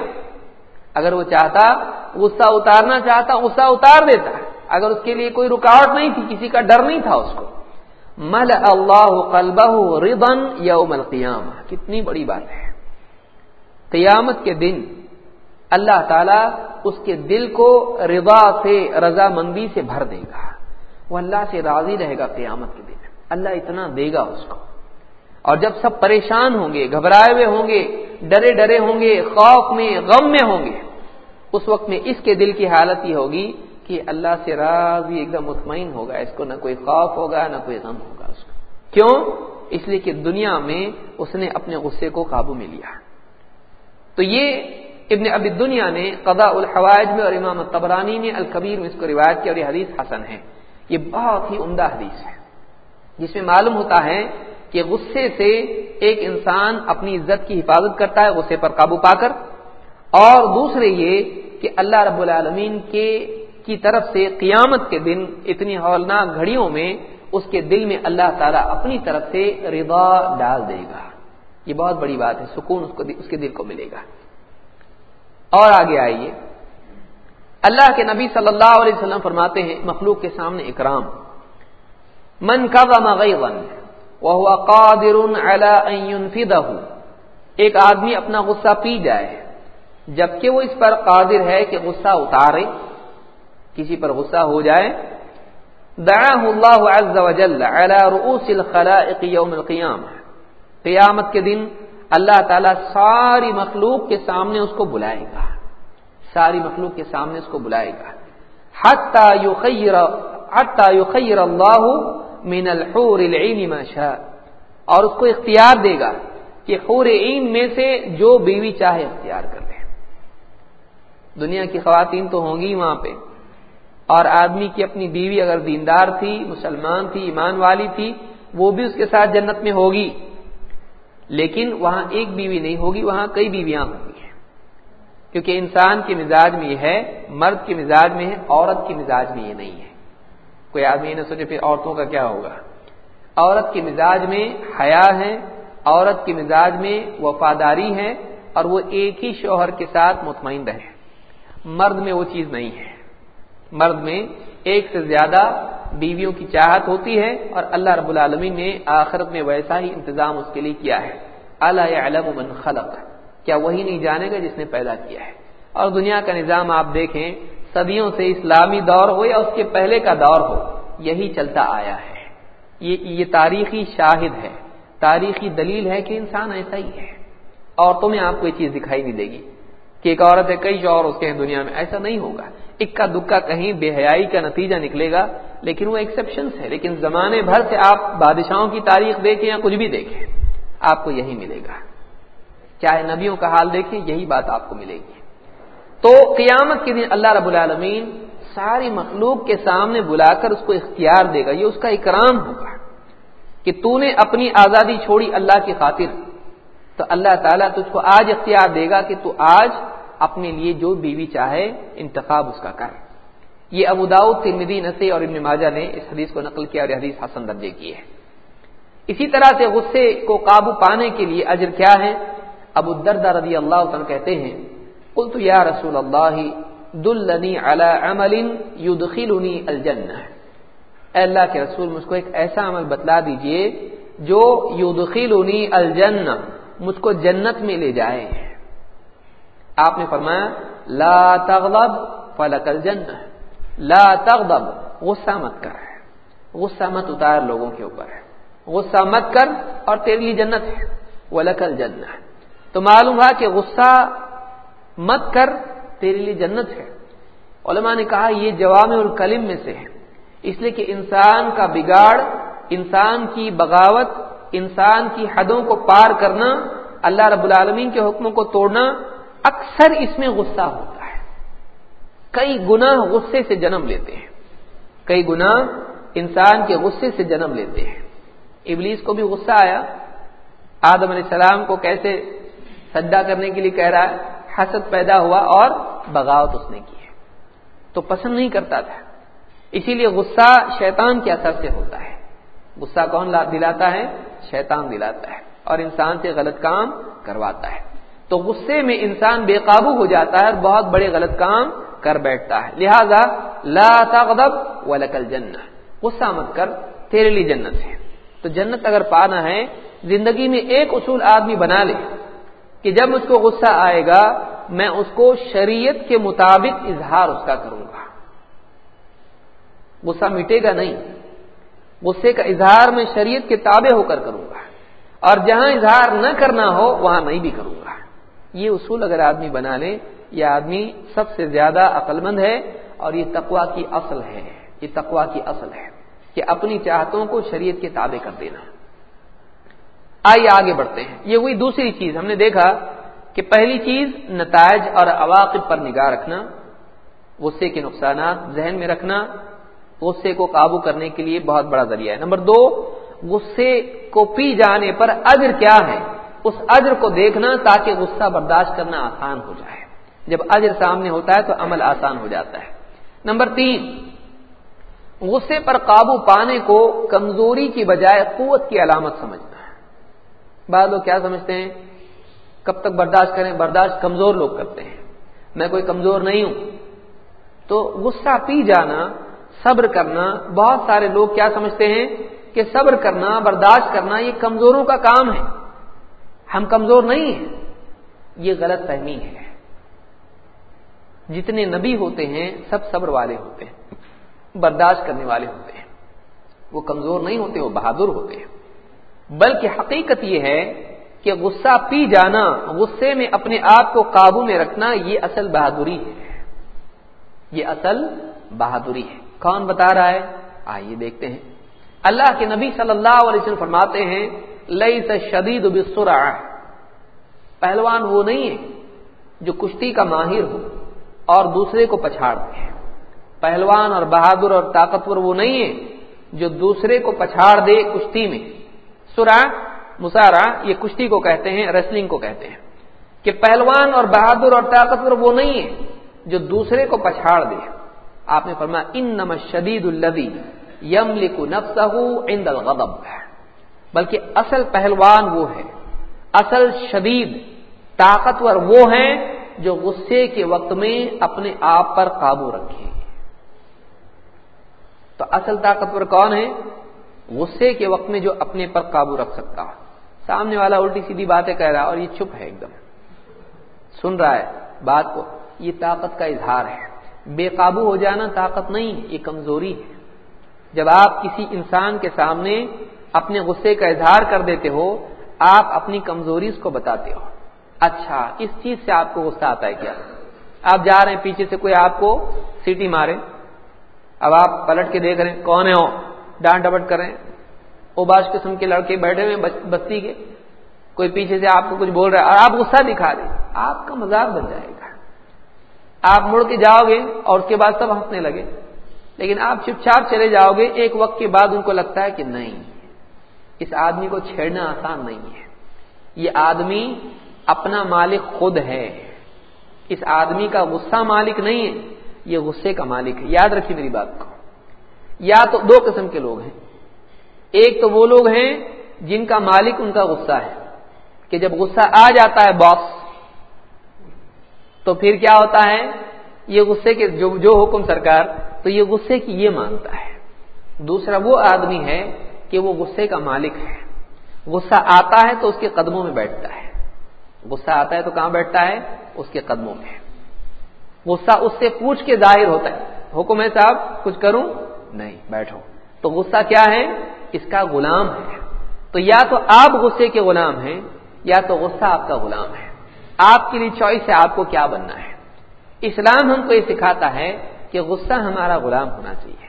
اگر وہ چاہتا، غصہ اتارنا چاہتا، غصہ اتار دیتا۔ اگر اس کے لیے کوئی رکاوٹ نہیں تھی، کسی کا ڈر نہیں تھا اس کو۔ مل اللہ قلبہ ردن یوم القیامہ۔ کتنی بڑی بات ہے۔ قیامت کے دن اللہ تعالی اس کے دل کو رضا سے، رضامندی سے بھر دے گا۔ وہ اللہ سے راضی رہے گا قیامت کے دن۔ اللہ اتنا دے گا اس کو۔ اور جب سب پریشان ہوں گے، گھبرائے ہوئے ہوں گے، ڈرے ڈرے ہوں گے، خوف میں، غم میں ہوں گے، اس وقت میں اس کے دل کی حالت یہ ہوگی کہ اللہ سے راضی ایک دم مطمئن ہوگا، اس کو نہ کوئی خوف ہوگا، نہ کوئی غم ہوگا اس کو۔ کیوں؟ اس لیے کہ دنیا میں اس نے اپنے غصے کو قابو میں لیا۔ تو یہ ابن ابی دنیا نے قضاء الحوائج میں اور امام تبرانی نے، الکبیر میں اس کو روایت کیا اور یہ حدیث حسن ہے۔ یہ بہت ہی عمدہ حدیث ہے۔ جس میں معلوم ہوتا ہے کہ غصے سے ایک انسان اپنی عزت کی حفاظت کرتا ہے، غصے پر قابو پا کر۔ اور دوسرے یہ کہ اللہ رب العالمین کے، کی طرف سے قیامت کے دن اتنی ہولناک گھڑیوں میں اس کے دل میں اللہ تعالیٰ اپنی طرف سے رضا ڈال دے گا۔ یہ بہت بڑی بات ہے، سکون اس کو اس کے دل کو ملے گا۔ اور آگے آئیے۔ اللہ کے نبی صلی اللہ علیہ وسلم فرماتے ہیں، مخلوق کے سامنے اکرام۔ من کا قادر على ایک آدمی اپنا غصہ پی جائے، جبکہ وہ اس پر قادر ہے کہ غصہ اتارے، کسی پر غصہ ہو جائے۔ دعاه الله عز وجل على رؤوس الخلائق يوم القيامه قیامت کے دن اللہ تعالی ساری مخلوق کے سامنے اس کو بلائے گا۔ ساری مخلوق کے سامنے اس کو بلائے گا۔ حتی یخیر حتی یخیر اللہ من الحور العین ما شاء۔ اور اس کو اختیار دے گا کہ حور عین میں سے جو بیوی چاہے اختیار کر لے۔ دنیا کی خواتین تو ہوں گی وہاں پہ۔ اور آدمی کی اپنی بیوی اگر دیندار تھی، مسلمان تھی، ایمان والی تھی، وہ بھی اس کے ساتھ جنت میں ہوگی۔ لیکن وہاں ایک بیوی نہیں ہوگی، وہاں کئی بیویاں ہوں گی۔ کیونکہ انسان کے مزاج میں یہ ہے، مرد کے مزاج میں ہے، عورت کے مزاج میں یہ نہیں ہے۔ کوئی آدمی نہ سوچے پھر عورتوں کا کیا ہوگا؟ عورت کے مزاج میں حیا ہے، عورت کے مزاج میں وفاداری ہے اور وہ ایک ہی شوہر کے ساتھ مطمئن رہے۔ مرد میں وہ چیز نہیں ہے۔ مرد میں ایک سے زیادہ بیویوں کی چاہت ہوتی ہے اور اللہ رب العالمین نے آخرت میں ویسا ہی انتظام اس کے لیے کیا ہے۔ اللہ علم من خلق۔ کیا وہی نہیں جانے گا جس نے پیدا کیا ہے۔ اور دنیا کا نظام آپ دیکھیں صدیوں سے اسلامی دور ہو یا اس کے پہلے کا دور ہو، یہی چلتا آیا ہے۔ یہ یہ تاریخی شاہد ہے۔ تاریخی دلیل ہے کہ انسان ایسا ہی ہے۔ عورتوں میں آپ کو یہ چیز دکھائی نہیں دے گی کہ ایک عورت ہے کئی شوہر اس کے ہیں دنیا میں، ایسا نہیں ہوگا۔ اکا دکا کہیں بے حیائی کا نتیجہ نکلے گا، لیکن وہ ایکسپشن ہے لیکن زمانے بھر سے آپ بادشاہوں کی تاریخ دیکھیں یا کچھ بھی دیکھیں، آپ کو یہی ملے گا۔ چاہے نبیوں کا حال دیکھیں، یہی بات آپ کو ملے گی۔ تو قیامت کے دن اللہ رب العالمین ساری مخلوق کے سامنے بلا کر اس کو اختیار دے گا، یہ اس کا اکرام ہوگا کہ تو نے اپنی آزادی چھوڑی اللہ کی خاطر۔ تو اللہ تعالیٰ تجھ کو آج اختیار دے گا کہ تو آج اپنے لیے جو بیوی چاہے انتخاب اس کا کر۔ یہ ابوداؤد ترمدی نسے اور ابن ماجہ نے اس حدیث کو نقل کیا اور یہ حدیث حسن درجے کی ہے۔ اسی طرح سے غصے کو قابو پانے کے لیے اجر کیا ہے؟ ابو الدردہ رضی اللہ عنہ کہتے ہیں قلت یا رسول اللہ دلنی علی عمل یدخلنی الجنہ اے اللہ کے رسول، مجھ کو ایک ایسا عمل بتلا دیجیے جو یدخلنی الجنہ مجھ کو جنت میں لے جائے۔ آپ نے فرمایا، لا تغضب فلک الجنہ لا تغضب، غصہ مت کر۔ غصہ مت اتار لوگوں کے اوپر۔ غصہ مت کر اور تیرے لیے جنت ہے، ولک الجنہ تو معلوم ہوا کہ غصہ مت کر تیرے لیے جنت ہے۔ علماء نے کہا یہ جوام الکلم میں سے ہے۔ اس لیے کہ انسان کا بگاڑ، انسان کی بغاوت، انسان کی حدوں کو پار کرنا، اللہ رب العالمین کے حکموں کو توڑنا اکثر اس میں غصہ ہوتا ہے۔ کئی گناہ غصے سے جنم لیتے ہیں۔ کئی گناہ انسان کے غصے سے جنم لیتے ہیں۔ ابلیس کو بھی غصہ آیا۔ آدم علیہ السلام کو کیسے سجدہ کرنے کے لیے کہہ رہا ہے؟ حسد پیدا ہوا اور بغاوت اس نے کی ہے۔ تو پسند نہیں کرتا تھا۔ اسی لیے غصہ شیطان کے اثر سے ہوتا ہے۔ غصہ کون دلاتا ہے؟ شیطان دلاتا ہے اور انسان سے غلط کام کرواتا ہے۔ تو غصے میں انسان بے قابو ہو جاتا ہے اور بہت بڑے غلط کام کر بیٹھتا ہے۔ لہذا لا تغضب ولک الجنہ۔ غصہ مت کر، تیرے لیے جنت ہے۔ تو جنت اگر پانا ہے، زندگی میں ایک اصول آدمی بنا لے۔ کہ جب اس کو غصہ آئے گا، میں اس کو شریعت کے مطابق اظہار اس کا کروں گا۔ غصہ مٹے گا نہیں۔ غصے کا اظہار میں شریعت کے تابع ہو کر کروں گا۔ اور جہاں اظہار نہ کرنا ہو، وہاں نہیں بھی کروں گا۔ یہ اصول اگر آدمی بنا لے، یہ آدمی سب سے زیادہ عقل مند ہے اور یہ تقوا کی اصل ہے۔ یہ تقوا کی اصل ہے کہ اپنی چاہتوں کو شریعت کے تابع کر دینا۔ آئیے آگے بڑھتے ہیں۔ یہ ہوئی دوسری چیز۔ ہم نے دیکھا کہ پہلی چیز نتائج اور عواقب پر نگاہ رکھنا، غصے کے نقصانات ذہن میں رکھنا، غصے کو قابو کرنے کے لیے بہت بڑا ذریعہ ہے۔ نمبر دو، غصے کو پی جانے پر اجر کیا ہے؟ اس اجر کو دیکھنا تاکہ غصہ برداشت کرنا آسان ہو جائے۔ جب اجر سامنے ہوتا ہے تو عمل آسان ہو جاتا ہے۔ نمبر تین، غصے پر قابو پانے کو کمزوری کی بجائے قوت کی علامت سمجھنا۔ بعض لوگ کیا سمجھتے ہیں؟ کب تک برداشت کریں؟ برداشت کمزور لوگ کرتے ہیں۔ میں کوئی کمزور نہیں ہوں۔ تو غصہ پی جانا، صبر کرنا، بہت سارے لوگ کیا سمجھتے ہیں کہ صبر کرنا، برداشت کرنا یہ کمزوروں کا کام ہے۔ ہم کمزور نہیں ہیں۔ یہ غلط فہمی ہے۔ جتنے نبی ہوتے ہیں، سب صبر والے ہوتے ہیں۔ برداشت کرنے والے ہوتے ہیں۔ وہ کمزور نہیں ہوتے، وہ بہادر ہوتے ہیں۔ بلکہ حقیقت یہ ہے کہ غصہ پی جانا، غصے میں اپنے آپ کو قابو میں رکھنا یہ اصل بہادری ہے۔ یہ اصل بہادری ہے۔ کون بتا رہا ہے؟ آئیے دیکھتے ہیں۔ اللہ کے نبی صلی اللہ علیہ وسلم فرماتے ہیں لئی شدید پہلوان وہ نہیں ہے جو کشتی کا ماہر ہو اور دوسرے کو پچھاڑ دے۔ پہلوان اور بہادر اور طاقتور وہ نہیں ہے جو دوسرے کو پچھاڑ دے کشتی میں۔ سرا، مسارا، یہ کشتی کو کہتے ہیں ریسلنگ کو کہتے ہیں، کہ پہلوان اور بہادر اور طاقتور وہ نہیں ہے جو دوسرے کو پچھاڑ دے۔ آپ نے فرمایا ان نم شدید الدی یم لکھو عند الغضب۔ بلکہ اصل پہلوان وہ ہے، اصل شدید طاقتور وہ ہیں جو غصے کے وقت میں اپنے آپ پر قابو رکھے تو اصل طاقتور کون ہے غصے کے وقت میں جو اپنے پر قابو رکھ سکتا۔ سامنے والا الٹی سیدھی باتیں کہہ رہا ہے اور یہ چپ ہے ایک دم۔ سن رہا ہے بات کو۔ یہ طاقت کا اظہار ہے۔ بے قابو ہو جانا طاقت نہیں، یہ کمزوری ہے۔ جب آپ کسی انسان کے سامنے اپنے غصے کا اظہار کر دیتے ہو، آپ اپنی کمزوری اس کو بتاتے ہو۔ اچھا اس چیز سے آپ کو غصہ آتا ہے کیا؟ آپ جا رہے ہیں، پیچھے سے کوئی آپ کو سیٹی مارے۔ اب آپ پلٹ کے دیکھ رہے ہیں، کون ہے ہو ڈانٹ ڈپٹ کریں اوباش قسم کے لڑکے بیٹھے ہوئے بستی کے۔ کوئی پیچھے سے آپ کو کچھ بول رہا ہے اور آپ غصہ دکھا دیں آپ کا مزاق بن جائے گا۔ آپ مڑ کے جاؤ گے اور اس کے بعد سب ہنسنے لگے۔ لیکن آپ چپ چاپ چلے جاؤ گے۔ ایک وقت کے بعد ان کو لگتا ہے کہ نہیں، اس آدمی کو چھیڑنا آسان نہیں ہے۔ یہ آدمی اپنا مالک خود ہے۔ اس آدمی کا غصہ مالک نہیں ہے، یہ غصے کا مالک ہے۔ یاد رکھیے میری بات کو۔ یا تو دو قسم کے لوگ ہیں۔ ایک تو وہ لوگ ہیں جن کا مالک ان کا غصہ ہے کہ جب غصہ آ جاتا ہے باکس تو پھر کیا ہوتا ہے؟ یہ غصے کے جو جو حکم سرکار، تو یہ غصے کی یہ مانتا ہے۔ دوسرا وہ آدمی ہے کہ وہ غصے کا مالک ہے۔ غصہ آتا ہے تو اس کے قدموں میں بیٹھتا ہے۔ غصہ آتا ہے تو کہاں بیٹھتا ہے؟ اس کے قدموں میں۔ غصہ اس سے پوچھ کے ظاہر ہوتا ہے۔ حکم ہے صاحب، کچھ کروں؟ نہیں، بیٹھو۔ تو غصہ کیا ہے؟ اس کا غلام ہے۔ تو یا تو آپ غصے کے غلام ہیں، یا تو غصہ آپ کا غلام ہے۔ آپ کے لیے چوائس ہے آپ کو کیا بننا ہے۔ اسلام ہم کو یہ سکھاتا ہے کہ غصہ ہمارا غلام ہونا چاہیے۔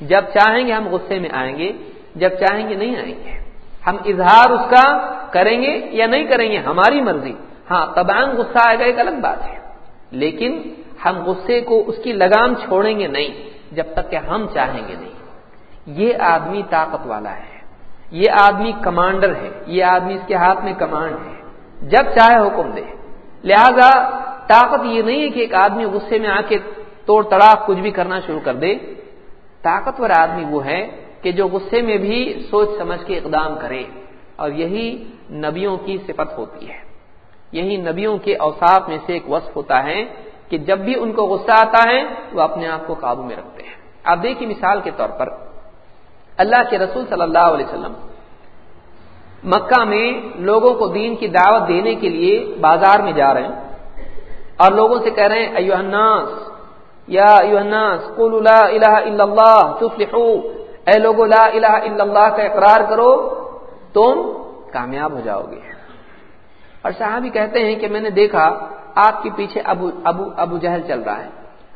جب چاہیں گے ہم غصے میں آئیں گے، جب چاہیں گے نہیں آئیں گے۔ ہم اظہار اس کا کریں گے یا نہیں کریں گے، ہماری مرضی۔ ہاں تبان غصہ آئے گا ایک الگ بات ہے۔ لیکن ہم غصے کو اس کی لگام چھوڑیں گے نہیں۔ جب تک کہ ہم چاہیں گے نہیں۔ یہ آدمی طاقت والا ہے۔ یہ آدمی کمانڈر ہے۔ یہ آدمی اس کے ہاتھ میں کمانڈ ہے۔ جب چاہے حکم دے۔ لہذا طاقت یہ نہیں ہے کہ ایک آدمی غصے میں آ کے توڑ تڑاک کچھ بھی کرنا شروع کر دے۔ طاقتور آدمی وہ ہے کہ جو غصے میں بھی سوچ سمجھ کے اقدام کرے۔ اور یہی نبیوں کی صفت ہوتی ہے۔ یہی نبیوں کے اوساف میں سے ایک وصف ہوتا ہے۔ کہ جب بھی ان کو غصہ آتا ہے، وہ اپنے آپ کو قابو میں رکھتے ہیں۔ آپ دیکھیے مثال کے طور پر، اللہ کے رسول صلی اللہ علیہ وسلم مکہ میں لوگوں کو دین کی دعوت دینے کے لیے بازار میں جا رہے ہیں اور لوگوں سے کہہ رہے ہیں ایو الناس، یا ایو الناس، قولوا لا الہ الا اللہ، تفلحو۔ اے لوگو، لا الہ الا اللہ کا اقرار کرو، تم کامیاب ہو جاؤ گے۔ اور صحابی کہتے ہیں کہ میں نے دیکھا آپ کے پیچھے ابو ابو ابو جہل چل رہا ہے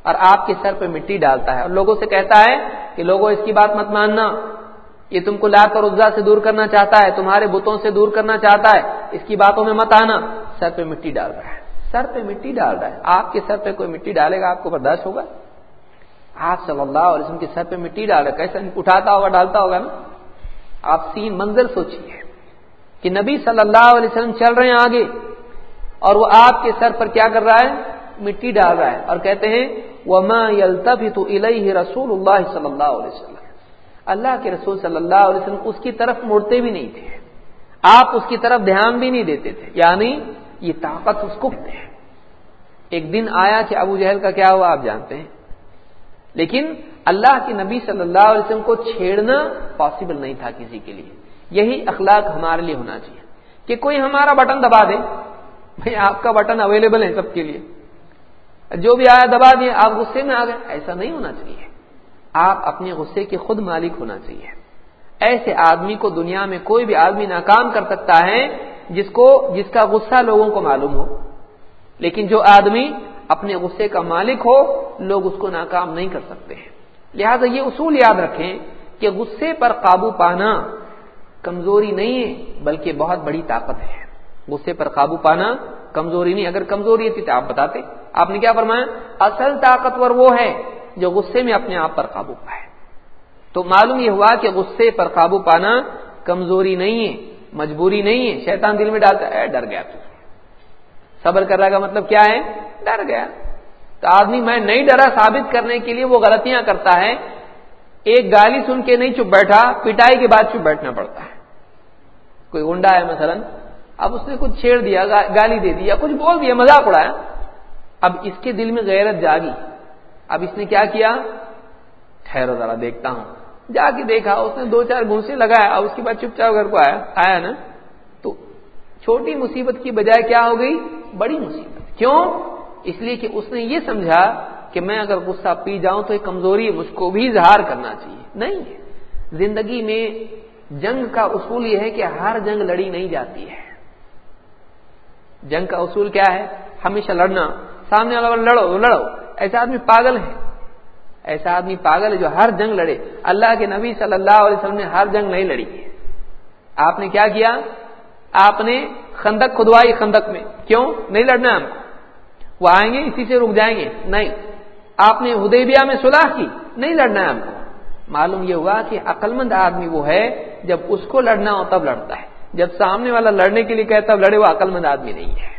اور آپ کے سر پہ مٹی ڈالتا ہے اور لوگوں سے کہتا ہے کہ لوگوں، اس کی بات مت ماننا، یہ تم کو لا کر عزا سے دور کرنا چاہتا ہے، تمہارے بتوں سے دور کرنا چاہتا ہے، اس کی باتوں میں مت آنا۔ سر پہ مٹی ڈال رہا ہے۔ سر پہ مٹی ڈال رہا ہے۔ آپ کے سر پہ کوئی مٹی ڈالے گا، آپ کو برداشت ہوگا؟ آپ صلی اللہ علیہ وسلم کے سر پہ مٹی ڈال رہا ہے، کیسے؟ اٹھاتا ہوگا، ڈالتا ہوگا نا؟ آپ سین منظر سوچیے۔ کہ نبی صلی اللہ علیہ وسلم چل رہے ہیں آگے اور وہ آپ کے سر پر کیا کر رہا ہے؟ مٹی ڈال رہا ہے اور کہتے ہیں، وما يلتفت الیہ رسول اللہ صلی اللہ علیہ وسلم۔ اللہ کے رسول صلی اللہ علیہ وسلم اس کی طرف مڑتے بھی نہیں تھے۔ آپ اس کی طرف دھیان بھی نہیں دیتے تھے۔ یعنی یہ طاقت اس کو ہے۔ ایک دن آیا کہ ابو جہل کا کیا ہوا آپ جانتے ہیں۔ لیکن اللہ کے نبی صلی اللہ علیہ وسلم کو چھیڑنا پاسبل نہیں تھا کسی کے لیے۔ یہی اخلاق ہمارے لیے ہونا چاہیے کہ کوئی ہمارا بٹن دبا دے بھائی آپ کا بٹن اویلیبل ہے سب کے لیے جو بھی آیا دبا دیا، آپ غصے میں آ گئے، ایسا نہیں ہونا چاہیے۔ آپ اپنے غصے کے خود مالک ہونا چاہیے۔ ایسے آدمی کو دنیا میں کوئی بھی آدمی ناکام کر سکتا ہے جس کو، جس کا غصہ لوگوں کو معلوم ہو۔ لیکن جو آدمی اپنے غصے کا مالک ہو، لوگ اس کو ناکام نہیں کر سکتے ہیں۔ لہذا یہ اصول یاد رکھیں کہ غصے پر قابو پانا کمزوری نہیں ہے، بلکہ بہت بڑی طاقت ہے۔ غصے پر قابو پانا کمزوری نہیں، اگر کمزوری تھی تو آپ بتاتے۔ آپ نے کیا فرمایا؟ اصل طاقتور وہ ہے جو غصے میں اپنے آپ پر قابو پائے۔ تو معلوم یہ ہوا کہ غصے پر قابو پانا کمزوری نہیں ہے، مجبوری نہیں ہے۔ شیطان دل میں ڈالتا ہے ڈر گیا تو۔ صبر کر رہا کا مطلب کیا ہے؟ ڈر گیا۔ تو آدمی میں نہیں ڈرا ثابت کرنے کے لیے وہ غلطیاں کرتا ہے۔ ایک گالی سن کے نہیں چپ بیٹھا، پٹائی کے بعد چپ بیٹھنا پڑتا ہے۔ کوئی گنڈا ہے مثلا، اب اس نے کچھ چھیڑ دیا گالی دے دیا کچھ بول دیا مذاق اڑایا اب اس کے دل میں غیرت جاگی۔ اب اس نے کیا کیا؟ ٹھہرو ذرا، دیکھتا ہوں۔ جا کے دیکھا، اس نے دو چار گھنسے لگایا اور اس کے بعد چپ چاپ گھر کو آیا آیا نا۔ تو چھوٹی مصیبت کی بجائے کیا ہو گئی؟ بڑی مصیبت۔ کیوں؟ اس لیے کہ اس نے یہ سمجھا کہ میں اگر غصہ پی جاؤں تو یہ کمزوری ہے مجھ کو بھی اظہار کرنا چاہیے۔ نہیں، زندگی میں جنگ کا اصول یہ ہے کہ ہر جنگ لڑی نہیں جاتی ہے۔ جنگ کا اصول کیا ہے؟ ہمیشہ لڑنا۔ سامنے والا لڑو لڑو۔ ایسا آدمی پاگل ہے۔ ایسا آدمی پاگل ہے جو ہر جنگ لڑے۔ اللہ کے نبی صلی اللہ علیہ وسلم نے ہر جنگ نہیں لڑی۔ آپ نے کیا کیا؟ آپ نے خندق کھدوائی خندق میں۔ کیوں؟ نہیں لڑنا ہم۔ وہ آئیں گے، اسی سے رک جائیں گے۔ نہیں۔ آپ نے ہدیبیا میں صلاح کی۔ نہیں لڑنا ہے ہم کو۔ معلوم یہ ہوا کہ عقل مند آدمی وہ ہے جب اس کو لڑنا ہو تب لڑتا ہے۔ جب سامنے والا لڑنے کے لیے کہتا لڑے، وہ عقل مند آدمی نہیں ہے۔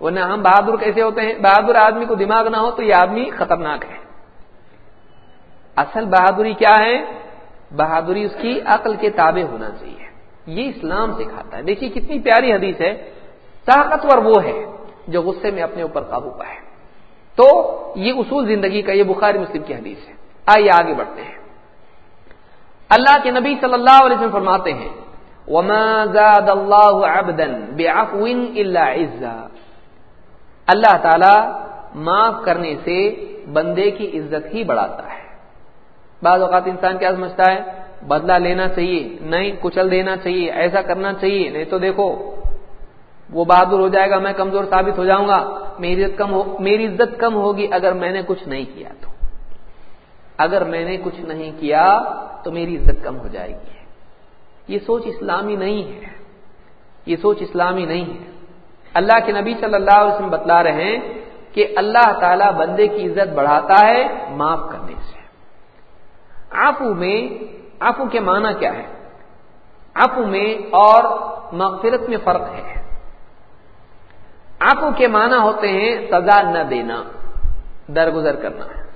ورنہ ہم بہادر کیسے ہوتے ہیں؟ بہادر آدمی کو دماغ نہ ہو تو یہ آدمی خطرناک ہے۔ اصل بہادری کیا ہے؟ بہادری اس کی عقل کے تابع ہونا چاہیے۔ یہ اسلام سکھاتا ہے۔ دیکھیے کتنی پیاری حدیث ہے۔ طاقتور وہ ہے جو غصے میں اپنے اوپر قابو پائے۔ تو یہ اصول زندگی کا، یہ بخاری مسلم کی حدیث ہے۔ آئیے آگے بڑھتے ہیں۔ اللہ کے نبی صلی اللہ علیہ وسلم فرماتے ہیں، وما زاد اللہ عبدا بعفو الا عزا۔ اللہ تعالی معاف کرنے سے بندے کی عزت ہی بڑھاتا ہے۔ بعض اوقات انسان کیا سمجھتا ہے، بدلہ لینا چاہیے، نہیں کچل دینا چاہیے، ایسا کرنا چاہیے، نہیں تو دیکھو، وہ بہادر ہو جائے گا، میں کمزور ثابت ہو جاؤں گا، میری عزت کم ہو، میری عزت کم ہوگی اگر میں نے کچھ نہیں کیا تو۔ اگر میں نے کچھ نہیں کیا تو میری عزت کم ہو جائے گی۔ یہ سوچ اسلامی نہیں ہے۔ یہ سوچ اسلامی نہیں ہے۔ اللہ کے نبی صلی اللہ علیہ وسلم بتلا رہے ہیں کہ اللہ تعالی بندے کی عزت بڑھاتا ہے معاف کرنے سے۔ آفو میں آفو کے معنی کیا ہے؟ آفو میں اور مغفرت میں فرق ہے۔ آفو کے معنی ہوتے ہیں سزا نہ دینا، درگزر کرنا۔ ہے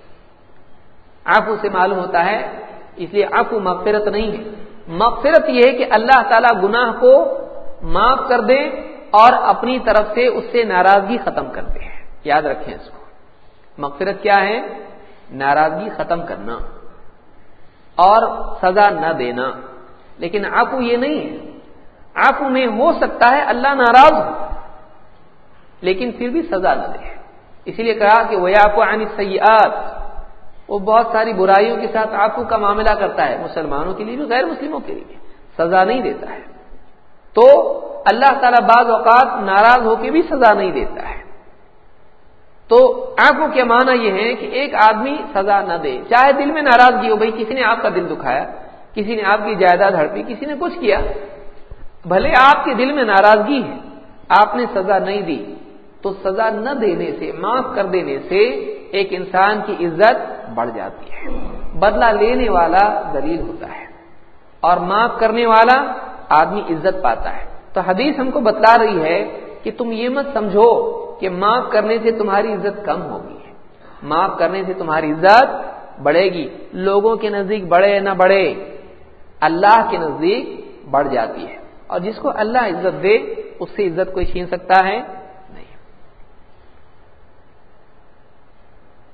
آفو سے معلوم ہوتا ہے، اس لیے آفو مغفرت نہیں ہے۔ مغفرت یہ ہے کہ اللہ تعالی گناہ کو معاف کر دے اور اپنی طرف سے اس سے ناراضگی ختم کر دے۔ یاد رکھیں اس کو۔ مغفرت کیا ہے؟ ناراضگی ختم کرنا اور سزا نہ دینا۔ لیکن آپو یہ نہیں ہے۔ آفو میں ہو سکتا ہے اللہ ناراض ہو، لیکن پھر بھی سزا نہ دے۔ اسی لیے کہا کہ وہ آپ عن سیاحت وہ بہت ساری برائیوں کے ساتھ آفو کا معاملہ کرتا ہے، مسلمانوں کے لیے بھی، غیر مسلموں کے لیے سزا نہیں دیتا ہے۔ تو اللہ تعالی بعض اوقات ناراض ہو کے بھی سزا نہیں دیتا ہے۔ تو آنکھوں کے معنی یہ ہے کہ ایک آدمی سزا نہ دے۔ چاہے دل میں ناراضگی ہو، بھائی کسی نے آپ کا دل دکھایا، کسی نے آپ کی جائیداد ہڑپی، کسی نے کچھ کیا، بھلے آپ کے دل میں ناراضگی ہے، آپ نے سزا نہیں دی، تو سزا نہ دینے سے، معاف کر دینے سے ایک انسان کی عزت بڑھ جاتی ہے۔ بدلہ لینے والا دلیل ہوتا ہے اور معاف کرنے والا آدمی عزت پاتا ہے۔ تو حدیث ہم کو بتلا رہی ہے کہ تم یہ مت سمجھو کہ معاف کرنے سے تمہاری عزت کم ہوگی معاف کرنے سے تمہاری عزت بڑھے گی۔ لوگوں کے نزدیک بڑھے نہ بڑھے، اللہ کے نزدیک بڑھ جاتی ہے۔ اور جس کو اللہ عزت دے، اس سے عزت کوئی چھین سکتا ہے نہیں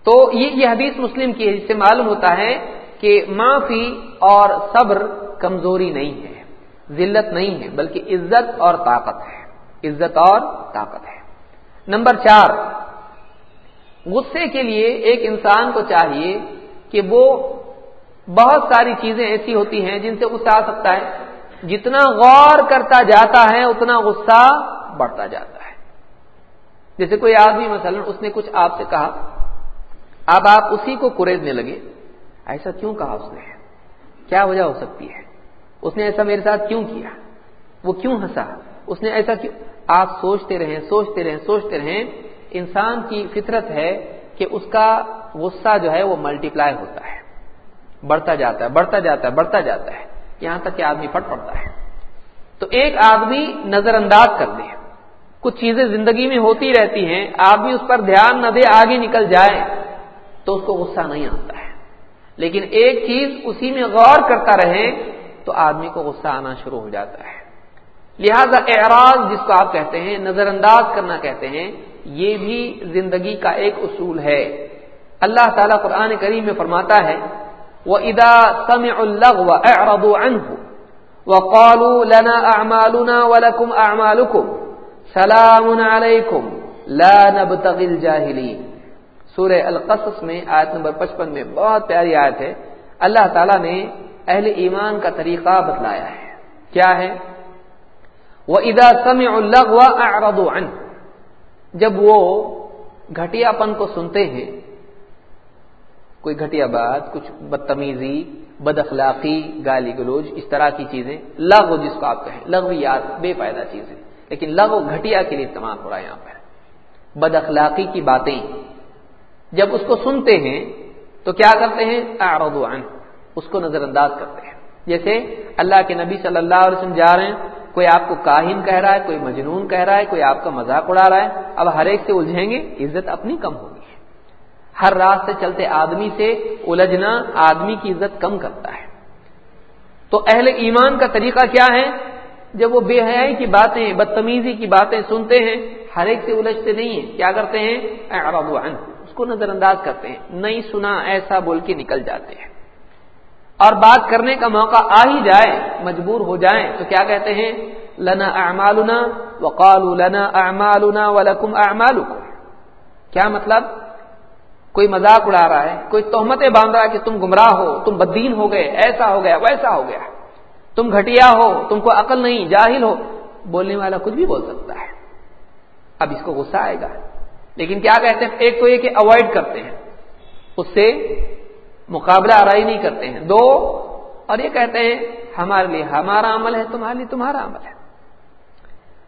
تو یہ یہ حدیث مسلم کی ہے، جس سے معلوم ہوتا ہے کہ معافی اور صبر کمزوری نہیں ہے، ذلت نہیں ہے، بلکہ عزت اور طاقت ہے، عزت اور طاقت ہے۔ نمبر چار، غصے کے لیے ایک انسان کو چاہیے کہ وہ بہت ساری چیزیں ایسی ہوتی ہیں جن سے غصہ آ سکتا ہے۔ جتنا غور کرتا جاتا ہے، اتنا غصہ بڑھتا جاتا ہے۔ جیسے کوئی آدمی مثلا اس نے کچھ آپ سے کہا اب آپ اسی کو کریدنے لگے۔ ایسا کیوں کہا اس نے؟ کیا وجہ ہو سکتی ہے؟ اس نے ایسا میرے ساتھ کیوں کیا؟ وہ کیوں ہنسا؟ اس نے ایسا کیوں؟ آپ سوچتے رہیں سوچتے رہیں سوچتے رہیں، انسان کی فطرت ہے کہ اس کا غصہ جو ہے وہ ملٹی پلائی ہوتا ہے۔ بڑھتا جاتا ہے، بڑھتا جاتا ہے، بڑھتا جاتا ہے۔ یہاں تک کہ آدمی پھٹ پڑتا ہے۔ تو ایک آدمی نظر انداز کر دے کچھ چیزیں زندگی میں ہوتی رہتی ہیں آدمی اس پر دھیان نہ دے، آگے نکل جائے تو اس کو غصہ نہیں آتا ہے۔ لیکن ایک چیز اسی میں غور کرتا رہے تو آدمی کو غصہ آنا شروع ہو جاتا ہے۔ لہذا اعراض جس کو آپ کہتے ہیں نظر انداز کرنا کہتے ہیں، یہ بھی زندگی کا ایک اصول ہے۔ اللہ تعالیٰ قرآن کریم میں فرماتا ہے وہ ادا سم اللہ اعرضوا وقالوا لنا اعمالنا ولكم اعمالكم سلام علیکم لا نبتغي الجاهلين سورہ القصص میں آیت نمبر پچپن میں بہت پیاری آیت ہے۔ اللہ تعالیٰ نے اہل ایمان کا طریقہ بتلایا ہے۔ کیا ہے؟ وہ ادا سم اللہ جب وہ گھٹیا پن کو سنتے ہیں، کوئی گھٹیا بات، کچھ بدتمیزی بد اخلاقی گالی گلوج اس طرح کی چیزیں، لغو جس کو آپ کہیں لغو یاد، بے فائدہ چیزیں۔ لیکن لغو گھٹیا کے لیے استعمال ہو رہا ہے یہاں پر۔ بد اخلاقی کی باتیں۔ جب اس کو سنتے ہیں تو کیا کرتے ہیں؟ عنہ، اس کو نظر انداز کرتے ہیں۔ جیسے اللہ کے نبی صلی اللہ علیہ وسلم جا رہے ہیں، کوئی آپ کو کاہن کہہ رہا ہے، کوئی مجنون کہہ رہا ہے، کوئی آپ کا مذاق اڑا رہا ہے، اب ہر ایک سے الجھیں گے، عزت اپنی کم ہوگی۔ ہر راست سے چلتے آدمی سے الجھنا آدمی کی عزت کم کرتا ہے۔ تو اہل ایمان کا طریقہ کیا ہے؟ جب وہ بے حیائی کی باتیں، بدتمیزی کی باتیں سنتے ہیں، ہر ایک سے الجھتے نہیں ہیں۔ کیا کرتے ہیں؟ اس کو نظر انداز کرتے ہیں۔ نہیں سنا، ایسا بول کے نکل جاتے ہیں۔ اور بات کرنے کا موقع آ ہی جائے، مجبور ہو جائیں، تو کیا کہتے ہیں؟ لنا اعمالنا وقالوا لنا اعمالنا ولکم اعمالکم۔ کیا مطلب؟ کوئی مذاق اڑا رہا ہے، کوئی تہمتیں باندھ رہا ہے کہ تم گمراہ ہو، تم بدین ہو گئے، ایسا ہو گیا، ویسا ہو گیا۔ تم گھٹیا ہو، تم کو عقل نہیں، جاہل ہو۔ بولنے والا کچھ بھی بول سکتا ہے۔ اب اس کو غصہ آئے گا۔ لیکن کیا کہتے ہیں؟ ایک تو یہ کہ اوائڈ کرتے ہیں۔ اس سے مقابلہ آرائی نہیں کرتے ہیں۔ دو، اور یہ کہتے ہیں، ہمارے لیے ہمارا عمل ہے، تمہارے لیے تمہارا عمل ہے۔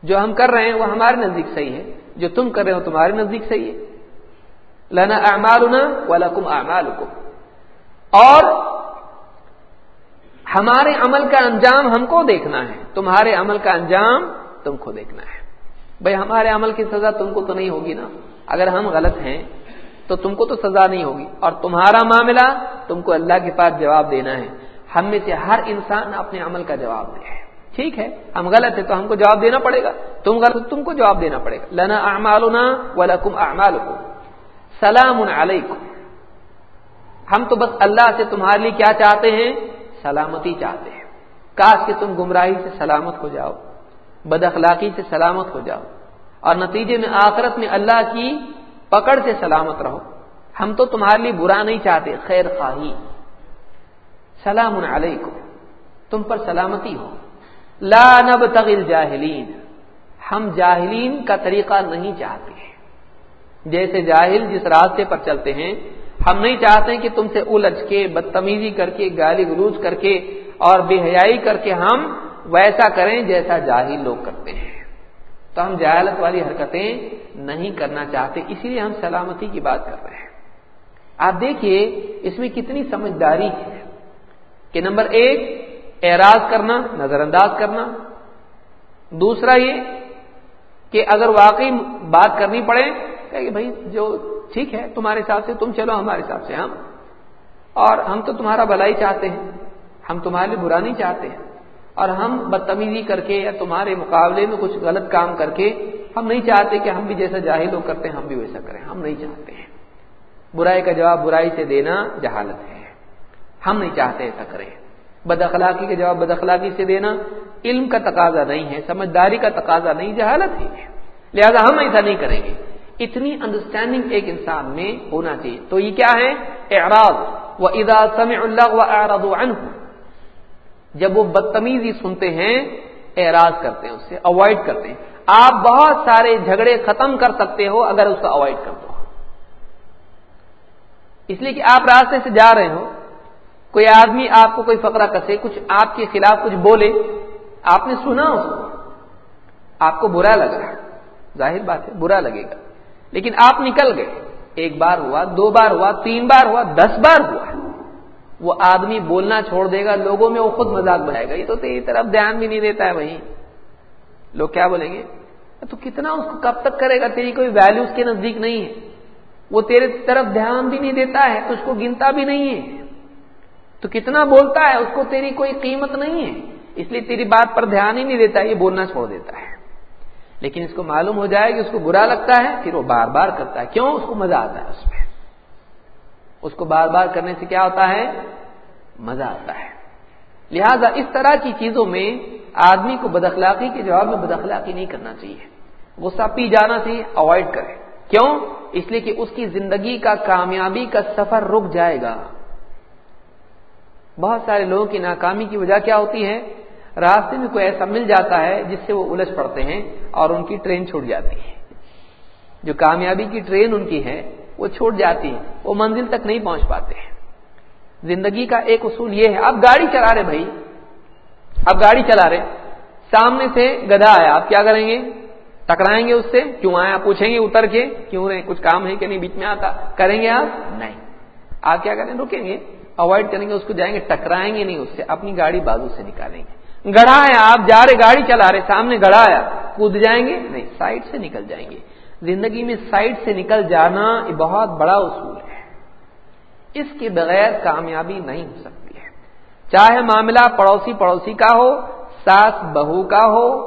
جو ہم کر رہے ہیں، وہ ہمارے نزدیک صحیح ہے۔ جو تم کر رہے ہو، تمہارے نزدیک صحیح ہے۔ لنا اعمالنا ولکم اعمالکم۔ اور ہمارے عمل کا انجام ہم کو دیکھنا ہے۔ تمہارے عمل کا انجام تم کو دیکھنا ہے۔ بھائی، ہمارے عمل کی سزا تم کو تو نہیں ہوگی نا۔ اگر ہم غلط ہیں تو تم کو تو سزا نہیں ہوگی اور تمہارا معاملہ تم کو اللہ کے پاس جواب دینا ہے۔ ہم میں سے ہر انسان اپنے عمل کا جواب دے۔ ٹھیک ہے؟ ہم غلط ہیں تو ہم کو جواب دینا پڑے گا۔ تم غلط تم کو جواب دینا پڑے گا۔ لنا اعمالنا ولکم اعمالکم۔ سلام علیکم۔ ہم تو بس اللہ سے تمہارے لیے کیا چاہتے ہیں؟ سلامتی چاہتے ہیں۔ کاش کہ تم گمراہی سے سلامت ہو جاؤ، بد اخلاقی سے سلامت ہو جاؤ۔ اور نتیجے میں آخرت میں اللہ کی پکڑ سے سلامت رہو۔ ہم تو تمہارے لیے برا نہیں چاہتے، خیر خواہی۔ سلام علیکم۔ تم پر سلامتی ہو۔ لا نبتغل جاہلین ہم جاہلین کا طریقہ نہیں چاہتے۔ جیسے جاہل جس راستے پر چلتے ہیں، ہم نہیں چاہتے کہ تم سے الجھ کے، بدتمیزی کر کے، گالی گلوچ کر کے اور بے حیائی کر کے ہم ویسا کریں جیسا جاہل لوگ کرتے ہیں۔ تو ہم جہالت والی حرکتیں نہیں کرنا چاہتے، اسی لیے ہم سلامتی کی بات کر رہے ہیں۔ آپ دیکھیے اس میں کتنی سمجھداری ہے کہ نمبر ایک، اعراض کرنا نظر انداز کرنا۔ دوسرا یہ کہ اگر واقعی بات کرنی پڑے کہ بھائی جو ٹھیک ہے، تمہارے حساب سے، تم چلو ہمارے حساب سے، ہم۔ اور ہم تو تمہارا بلائی چاہتے ہیں، ہم تمہارے لیے برا نہیں چاہتے ہیں۔ اور ہم بدتمیزی کر کے یا تمہارے مقابلے میں کچھ غلط کام کر کے ہم نہیں چاہتے کہ ہم بھی جیسا جاہل لوگ کرتے ہیں، ہم بھی ویسا کریں۔ ہم نہیں چاہتے ہیں۔ برائی کا جواب برائی سے دینا جہالت ہے۔ ہم نہیں چاہتے ایسا کریں۔ بد اخلاقی کا جواب بد اخلاقی سے دینا علم کا تقاضا نہیں ہے، سمجھداری کا تقاضا نہیں، جہالت ہی ہے۔ لہذا ہم ایسا نہیں کریں گے۔ اتنی انڈرسٹینڈنگ ایک انسان میں ہونا چاہیے۔ تو یہ کیا ہے؟ اعراض۔ و ادا سمع اللہ و عنہ جب وہ بدتمیزی سنتے ہیں، اعراض کرتے ہیں، اس سے اوائڈ کرتے ہیں۔ آپ بہت سارے جھگڑے ختم کر سکتے ہو اگر اس کو اوائڈ کر دو۔ اس لیے کہ آپ راستے سے جا رہے ہو کوئی آدمی آپ کو کوئی فقرہ کسے، کچھ آپ کے خلاف کچھ بولے، آپ نے سنا اس کو آپ کو برا لگا ظاہر بات ہے، برا لگے گا۔ لیکن آپ نکل گئے۔ ایک بار ہوا، دو بار ہوا، تین بار ہوا، دس بار ہوا۔ وہ آدمی بولنا چھوڑ دے گا، لوگوں میں وہ خود مذاق بنائے گا۔ یہ تو تیری طرف دھیان بھی نہیں دیتا ہے وہیں۔ لوگ کیا بولیں گے؟ تو کتنا اس کو کب تک کرے گا؟ تیری کوئی ویلو اس کے نزدیک نہیں ہے۔ وہ تیرے طرف دھیان بھی نہیں دیتا ہے، تو اس کو گنتا بھی نہیں ہے۔ تو کتنا بولتا ہے، اس کو تیری کوئی قیمت نہیں ہے۔ اس لیے تیری بات پر دھیان ہی نہیں دیتا، یہ بولنا چھوڑ دیتا ہے۔ لیکن اس کو معلوم ہو جائے کہ اس کو برا لگتا ہے، پھر وہ بار بار کرتا ہے۔ کیوں؟ اس کو مزہ آتا ہے اس میں۔ اس کو بار بار کرنے سے کیا ہوتا ہے؟ مزہ آتا ہے۔ لہذا اس طرح کی چیزوں میں آدمی کو بدخلاقی کے جواب میں بدخلاقی نہیں کرنا چاہیے۔ غصہ پی جانا چاہیے اوائڈ کرے کیوں؟ اس لیے کہ اس کی زندگی کا کامیابی کا سفر رک جائے گا۔ بہت سارے لوگوں کی ناکامی کی وجہ کیا ہوتی ہے؟ راستے میں کوئی ایسا مل جاتا ہے جس سے وہ الجھ پڑتے ہیں اور ان کی ٹرین چھوٹ جاتی ہے۔ جو کامیابی کی ٹرین ان کی ہے وہ چھوٹ جاتی ہے وہ منزل تک نہیں پہنچ پاتے ہیں۔ زندگی کا ایک اصول یہ ہے، اب گاڑی چلا رہے بھائی، اب گاڑی چلا رہے۔ سامنے سے گدا آیا، آپ کیا کریں گے؟ ٹکرائیں گے اس سے، کیوں آیا پوچھیں گے اتر کے، کیوں رہے؟ کچھ کام ہے کہ نہیں؟ بیچ میں آتا۔ کریں گے آپ؟ نہیں۔ آپ کیا کریں؟ رکیں گے۔ اوائڈ کریں گے، اس کو جائیں گے، ٹکرائیں گے نہیں اس سے، اپنی گاڑی بازو سے نکالیں گے۔ گڑھا ہے آپ جا رہے، گاڑی چلا رہے، سامنے گڑھا آیا، کود جائیں گے؟ نہیں، سائڈ سے نکل جائیں گے۔ زندگی میں سائڈ سے نکل جانا یہ بہت بڑا اصول ہے۔ اس کے بغیر کامیابی نہیں ہو سکتی ہے۔ چاہے معاملہ پڑوسی پڑوسی کا ہو، ساس بہو کا ہو،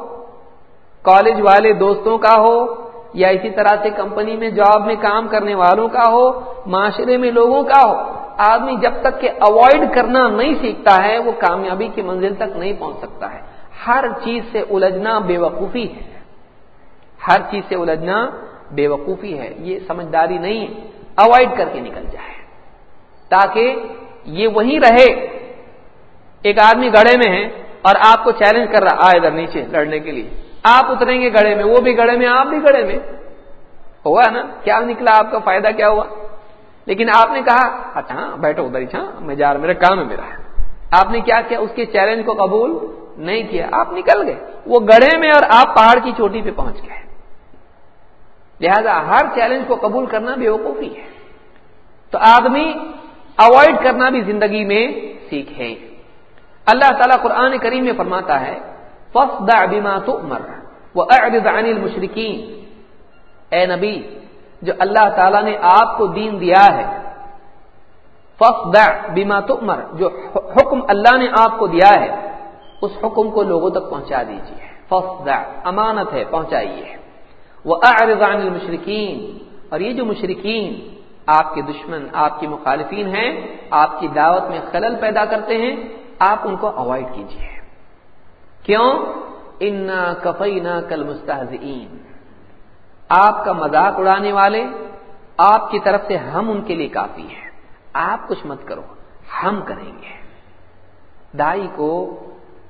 کالج والے دوستوں کا ہو، یا اسی طرح سے کمپنی میں جاب میں کام کرنے والوں کا ہو، معاشرے میں لوگوں کا ہو، آدمی جب تک کہ اوائڈ کرنا نہیں سیکھتا ہے، وہ کامیابی کی منزل تک نہیں پہنچ سکتا ہے۔ ہر چیز سے الجھنا بے وقوفی ہے۔ ہر چیز سے الجھنا بے وقوفی ہے، یہ سمجھداری نہیں ہے اوائڈ کر کے نکل جائے۔ تاکہ یہ وہیں رہے، ایک آدمی گڑے میں ہے اور آپ کو چیلنج کر رہا، آ ادھر نیچے لڑنے کے لیے۔ آپ اتریں گے گڑے میں، وہ بھی گڑے میں، آپ بھی گڑے میں۔ ہوا نا؟ کیا نکلا؟ آپ کا فائدہ کیا ہوا؟ لیکن آپ نے کہا اچھا ہاں بیٹھو ادھر ہاں میں جا رہا میرا کام ہے، میرا۔ آپ نے کیا کیا؟ اس کے چیلنج کو قبول نہیں کیا۔ آپ نکل گئے۔ وہ گڑھے میں اور آپ پہاڑ کی چوٹی پہ پہنچ گئے۔ لہذا ہر چیلنج کو قبول کرنا بھی وقوفی ہے۔ تو آدمی اوائڈ کرنا بھی زندگی میں سیکھے اللہ تعالیٰ قرآن کریم میں فرماتا ہے وہ عن المشرقین اے نبی، جو اللہ تعالیٰ نے آپ کو دین دیا ہے بیما تمر جو حکم اللہ نے آپ کو دیا ہے، اس حکم کو لوگوں تک پہنچا دیجیے فخ امانت ہے، پہنچائیے۔ وہ عن المشرقین اور یہ جو مشرقین آپ کے دشمن، آپ کی مخالفین ہیں، آپ کی دعوت میں خلل پیدا کرتے ہیں، آپ ان کو اوائڈ کیجیے۔ کیوں؟ انا کفئی نہ کل مستحزین آپ کا مذاق اڑانے والے، آپ کی طرف سے ہم ان کے لیے کافی ہیں۔ آپ کچھ مت کرو، ہم کریں گے۔ دائی کو،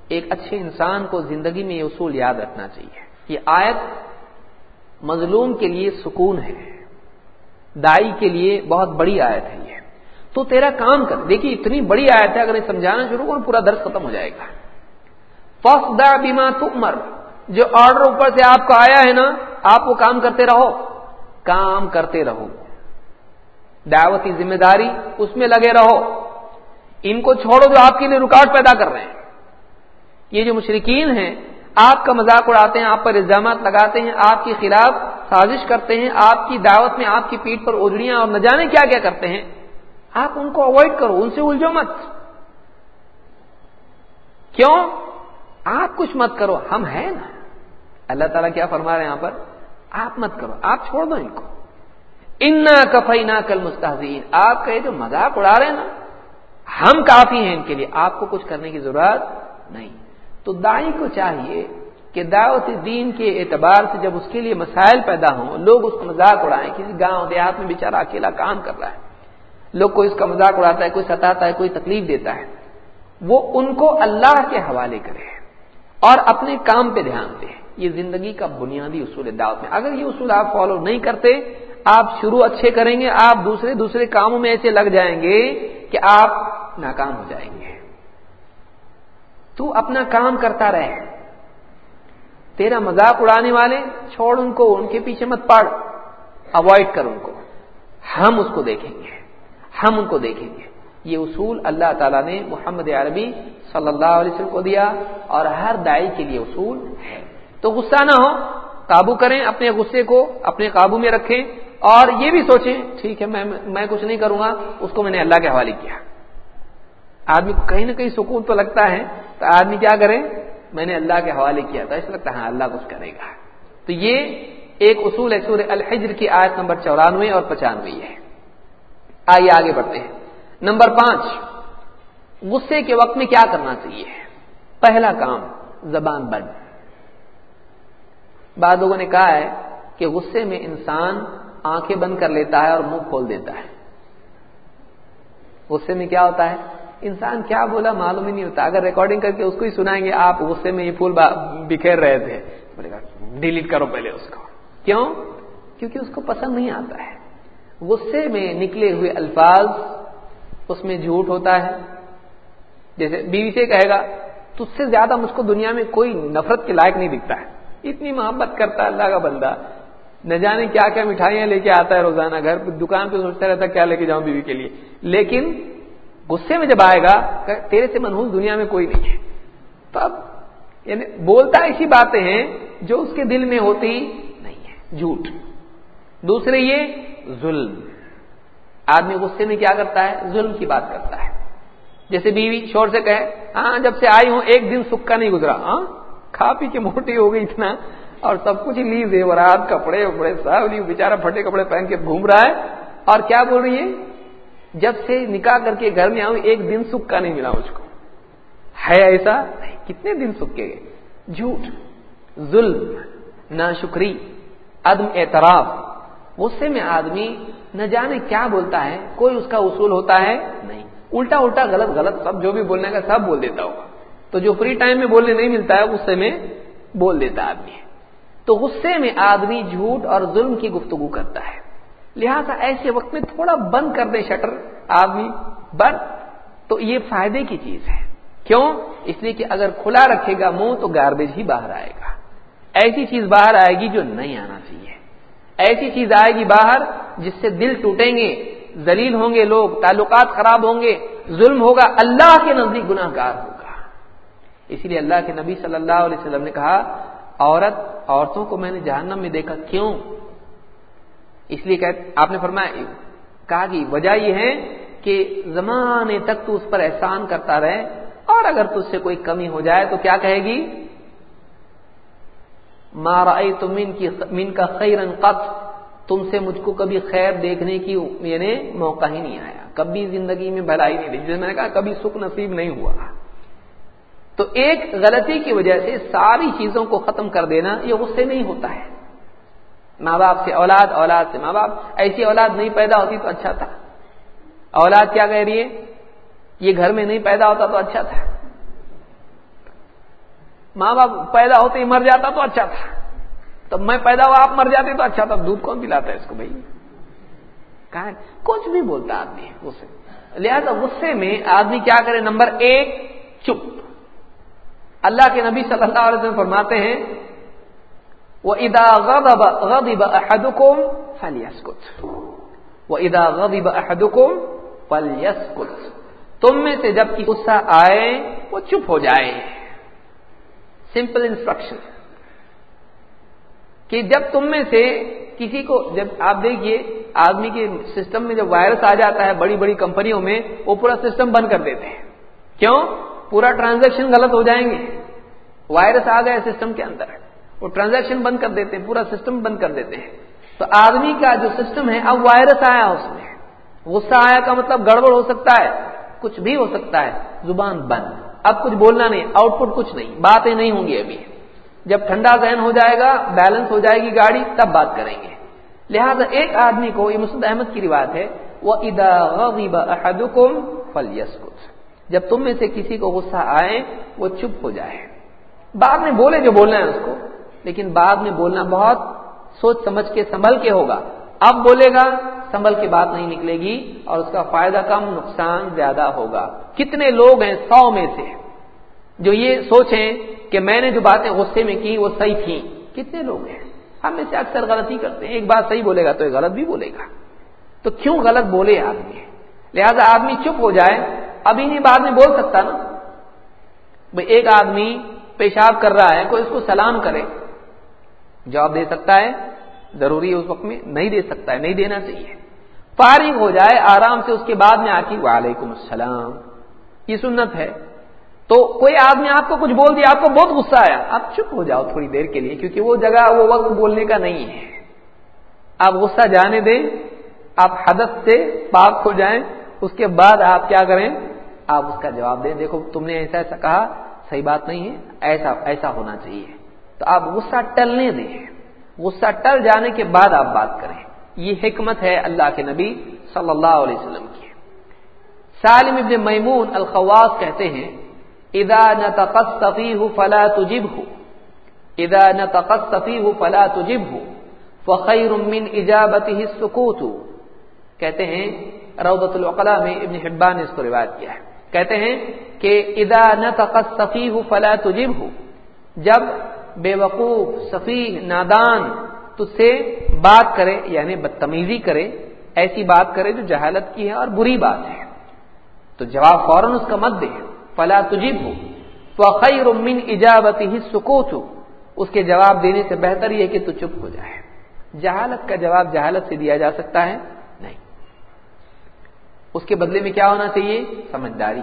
ایک اچھے انسان کو زندگی میں یہ اصول یاد رکھنا چاہیے۔ یہ آیت مظلوم کے لیے سکون ہے۔ دائی کے لیے بہت بڑی آیت ہے یہ۔ تو تیرا کام کر۔ دیکھیے، اتنی بڑی آیت ہے، اگر سمجھانا شروع کرو، پورا درس ختم ہو جائے گا۔ فخ دا بیما تمر جو آرڈر اوپر سے آپ کو آیا ہے نا، آپ وہ کام کرتے رہو۔ کام کرتے رہو۔ دعوتی ذمہ داری اس میں لگے رہو۔ ان کو چھوڑو جو آپ کے لیے رکاوٹ پیدا کر رہے ہیں۔ یہ جو مشرقین ہیں آپ کا مذاق اڑاتے ہیں، آپ پر الزامات لگاتے ہیں، آپ کے خلاف سازش کرتے ہیں، آپ کی دعوت میں آپ کی پیٹ پر اجڑیاں اور نہ جانے کیا کیا کرتے ہیں۔ آپ ان کو اوائڈ کرو، ان سے الجھو مت۔ کیوں؟ آپ کچھ مت کرو، ہم ہیں نا۔ اللہ تعالیٰ کیا فرما رہے ہیں یہاں پر؟ آپ مت کرو، آپ چھوڑ دو ان کو۔ انا کفئی نہ کل مستحزین آپ کا جو مذاق اڑا رہے ہیں نا، ہم کافی ہیں ان کے لیے، آپ کو کچھ کرنے کی ضرورت نہیں۔ تو دائی کو چاہیے کہ دعوت دین کے اعتبار سے جب اس کے لیے مسائل پیدا ہوں، لوگ اس کو مذاق اڑائیں، کسی گاؤں دیہات میں بیچارہ اکیلا کام کر رہا ہے۔ لوگ کوئی اس کا مذاق اڑاتا ہے، کوئی ستاتا ہے، کوئی تکلیف دیتا ہے۔ وہ ان کو اللہ کے حوالے کرے اور اپنے کام پہ دھیان دے۔ یہ زندگی کا بنیادی اصول ہے دعوت میں اگر یہ اصول آپ فالو نہیں کرتے، آپ شروع اچھے کریں گے، آپ دوسرے دوسرے کاموں میں ایسے لگ جائیں گے کہ آپ ناکام ہو جائیں گے۔ تو اپنا کام کرتا رہے۔ تیرا مذاق اڑانے والے، چھوڑ ان کو، ان کے پیچھے مت پڑ اوائڈ کر ان کو۔ ہم اس کو دیکھیں گے۔ ہم ان کو دیکھیں گے۔ یہ اصول اللہ تعالیٰ نے محمد عربی صلی اللہ علیہ وسلم کو دیا اور ہر دائی کے لیے اصول ہے۔ تو غصہ نہ ہو، قابو کریں اپنے غصے کو، اپنے قابو میں رکھیں اور یہ بھی سوچیں، ٹھیک ہے، میں میں کچھ نہیں کروں گا، اس کو میں نے اللہ کے حوالے کیا۔ آدمی کو کہیں نہ کہیں سکون تو لگتا ہے، تو آدمی کیا کرے؟ میں نے اللہ کے حوالے کیا تھا، اس لگتا ہے ہاں اللہ کچھ کرے گا تو یہ ایک اصول ہے سور الحجر کی آیت نمبر چورانوے اور پچانوے ہے۔ آئیے آگے بڑھتے ہیں۔ نمبر پانچ، غصے کے وقت میں کیا کرنا چاہیے؟ پہلا کام، زبان بند۔ بعد لوگوں نے کہا ہے کہ غصے میں انسان آنکھیں بند کر لیتا ہے اور منہ کھول دیتا ہے۔ غصے میں کیا ہوتا ہے؟ انسان کیا بولا معلوم ہی نہیں ہوتا۔ اگر ریکارڈنگ کر کے اس کو ہی سنائیں گے، آپ غصے میں یہ پھول بکھیر رہے تھے۔ بولے گا ڈیلیٹ کرو پہلے اس کو۔ کیوں؟ کیونکہ اس کو پسند نہیں آتا ہے۔ غصے میں نکلے ہوئے الفاظ اس میں جھوٹ ہوتا ہے۔ جیسے بیوی سے کہے گا تج سے زیادہ مجھ کو دنیا میں کوئی نفرت کے لائق نہیں دکھتا ہے۔ اتنی محبت کرتا ہے اللہ کا بندہ۔ نہ جانے کیا کیا مٹھائیاں لے کے آتا ہے روزانہ گھر پہ دکان پہ سوچتا رہتا ہے کیا لے کے جاؤں بیوی کے لیے۔ لیکن غصے میں جب آئے گا تیرے سے منحوس دنیا میں کوئی نہیں ہے۔ تو اب یعنی بولتا ایسی باتیں ہیں جو اس کے دل میں ہوتی نہیں ہے جھوٹ۔ دوسرے یہ، ظلم۔ آدمی غصے میں کیا کرتا ہے؟ ظلم کی بات کرتا ہے۔ جیسے بیوی شور سے کہے ہاں جب سے آئی ہوں، ایک دن سکھ کا نہیں گزرا۔ ہاں کھا پی کے موٹی ہو گئی اتنا، اور سب کچھ لی زیورات کپڑے وپڑے سب لی بےچارا پھٹے کپڑے پہن کے گھوم رہا ہے۔ اور کیا بول رہی ہے؟ جب سے نکاح کر کے گھر میں آؤں، ایک دن سکھ کا نہیں ملا مجھ کو۔ ہے ایسا؟ کتنے دن سکھ کے گئے؟ جھوٹ، ظلم نہ شکری عدم اعتراف۔ غصے میں آدمی نہ جانے کیا بولتا ہے، کوئی اس کا اصول ہوتا ہے؟ نہیں۔ الٹا الٹا غلط غلط سب جو بھی بولنے کا، سب بول دیتا ہوگا۔ تو جو فری ٹائم میں بولنے نہیں ملتا ہے، غصے میں بول دیتا آدمی تو غصے میں آدمی جھوٹ اور ظلم کی گفتگو کرتا ہے۔ لہذا ایسے وقت میں تھوڑا بند کر دے شٹر، آدمی، بند۔ تو یہ فائدے کی چیز ہے۔ کیوں؟ اس لیے کہ اگر کھلا رکھے گا منہ، تو گاربیج ہی باہر آئے گا۔ ایسی چیز باہر آئے گی جو نہیں آنا چاہیے۔ ایسی چیز آئے گی باہر جس سے دل ٹوٹیں گے زلیل ہوں گے لوگ، تعلقات خراب ہوں گے، ظلم ہوگا، اللہ کے نزدیک گناہ گار ہوگا۔ اسی لیے اللہ کے نبی صلی اللہ علیہ وسلم نے کہا، عورت، عورتوں کو میں نے جہنم میں دیکھا، کیوں؟ اس لیے کہ آپ نے فرمایا، کہا کہ وجہ یہ ہے کہ زمانے تک تو اس پر احسان کرتا رہے اور اگر تج سے کوئی کمی ہو جائے تو کیا کہے گی؟ مارا تم کی من کا خیر قط، تم سے مجھ کو کبھی خیر دیکھنے کی یعنی موقع ہی نہیں آیا۔ کبھی زندگی میں بھلائی نہیں دیکھی۔ میں نے کہا، کبھی سکھ نصیب نہیں ہوا۔ تو ایک غلطی کی وجہ سے ساری چیزوں کو ختم کر دینا، یہ غصے میں ہی ہوتا ہے۔ ماں باپ سے اولاد اولاد سے ماں باپ۔ ایسی اولاد نہیں پیدا ہوتی تو اچھا تھا۔ اولاد کیا کہہ رہی ہے؟ یہ گھر میں نہیں پیدا ہوتا تو اچھا تھا۔ ماں باپ پیدا ہوتے ہی مر جاتا تو اچھا تھا۔ تب میں پیدا ہوا، آپ مر جاتے تو اچھا تھا۔ دودھ کون پلاتا ہے اس کو بھائی؟ کہا کچھ بھی بولتا آدمی غصے لہذا غصے میں آدمی کیا کرے؟ نمبر ایک، چپ۔ اللہ کے نبی صلی اللہ علیہ وسلم فرماتے ہیں وہ ادا غب احدکم فلیسکت وہ ادا غب احدکم فلیسکت تم میں سے جب کی غصہ آئے، وہ چپ ہو جائے۔ سمپل انسٹرکشن کہ جب تم میں سے کسی کو جب آپ دیکھیے، آدمی کے سسٹم میں جب وائرس آ جاتا ہے، بڑی بڑی کمپنیوں میں، وہ پورا سسٹم بند کر دیتے ہیں۔ کیوں؟ پورا ٹرانزیکشن غلط ہو جائیں گے۔ وائرس آ گیا سسٹم کے اندر۔ وہ ٹرانزیکشن بند کر دیتے ہیں، پورا سسٹم بند کر دیتے ہیں۔ تو آدمی کا جو سسٹم ہے، اب وائرس آیا اس میں۔ غصہ آیا کا مطلب گڑبڑ ہو سکتا ہے۔ کچھ بھی ہو سکتا ہے۔ زبان بند۔ اب کچھ بولنا نہیں آؤٹ پٹ کچھ نہیں۔ باتیں نہیں ہوں گی ابھی۔ جب ٹھنڈا ذہن ہو جائے گا بیلنس ہو جائے گی گاڑی، تب بات کریں گے۔ لہذا ایک آدمی کو، یہ مسد احمد کی روایت ہے وہ ادا غب فل جب تم میں سے کسی کو غصہ آئے، وہ چپ ہو جائے۔ بعد میں بولے جو بولنا ہے اس کو۔ لیکن بعد میں بولنا بہت سوچ سمجھ کے سنبھل کے ہوگا۔ اب بولے گا، سنبھل کے بات نہیں نکلے گی اور اس کا فائدہ کم، نقصان زیادہ ہوگا۔ کتنے لوگ ہیں، سو میں سے۔ جو یہ سوچیں کہ میں نے جو باتیں غصے میں کی، وہ صحیح تھیں۔ کتنے لوگ ہیں؟ ہم میں سے اکثر غلطی کرتے ہیں۔ ایک بات صحیح بولے گا تو ایک غلط بھی بولے گا۔ تو کیوں غلط بولے آدمی؟ لہذا آدمی چپ ہو جائے۔ ابھی نہیں بعد میں بول سکتا نا۔ بھائی ایک آدمی پیشاب کر رہا ہے، کوئی اس کو سلام کرے۔ جواب دے سکتا ہے، ضروری ہے اس وقت میں نہیں دے سکتا ہے، نہیں دینا چاہیے۔ فارغ ہو جائے، آرام سے اس کے بعد میں آتی، وعلیکم السلام۔ یہ سنت ہے۔ تو کوئی آدمی آپ کو کچھ بول دیا، آپ کو بہت غصہ آیا۔ آپ چپ ہو جاؤ تھوڑی دیر کے لیے، کیونکہ وہ جگہ، وہ وقت بولنے کا نہیں ہے۔ آپ غصہ جانے دیں، آپ حدت سے پاک ہو جائیں۔ اس کے بعد آپ کیا کریں؟ آپ اس کا جواب دیں۔ دیکھو، تم نے ایسا ایسا کہا، صحیح بات نہیں ہے، ایسا ایسا ہونا چاہیے۔ تو آپ غصہ ٹلنے دیں۔ غصہ ٹل جانے کے بعد آپ بات کریں۔ یہ حکمت ہے اللہ کے نبی صلی اللہ علیہ وسلم کی۔ سالم ابن میمون الخواس کہتے ہیں ادا نہ تقصفی ہو فلا تجب ہو ادا نہ تقصفی ہو فلا تجب ہو فخیر من ایجابت ہی سکوت کہتے ہیں روبت العقلا میں ابن حبان نے اس کو روایت کیا ہے۔ کہتے ہیں کہ ادا نہ تقصفی ہو فلا تجب ہو جب بے وقوف صفی نادان تو سے بات کرے یعنی بدتمیزی کرے، ایسی بات کرے جو جہالت کی ہے اور بری بات ہے۔ تو جواب فوراً اس کا مت دے۔ فلا تجیب ہو فخیر من ایجابت ہی سکوت ہو اس کے جواب دینے سے بہتر یہ کہ تو چپ ہو جائے۔ جہالت کا جواب جہالت سے دیا جا سکتا ہے؟ نہیں۔ اس کے بدلے میں کیا ہونا چاہیے؟ سمجھداری۔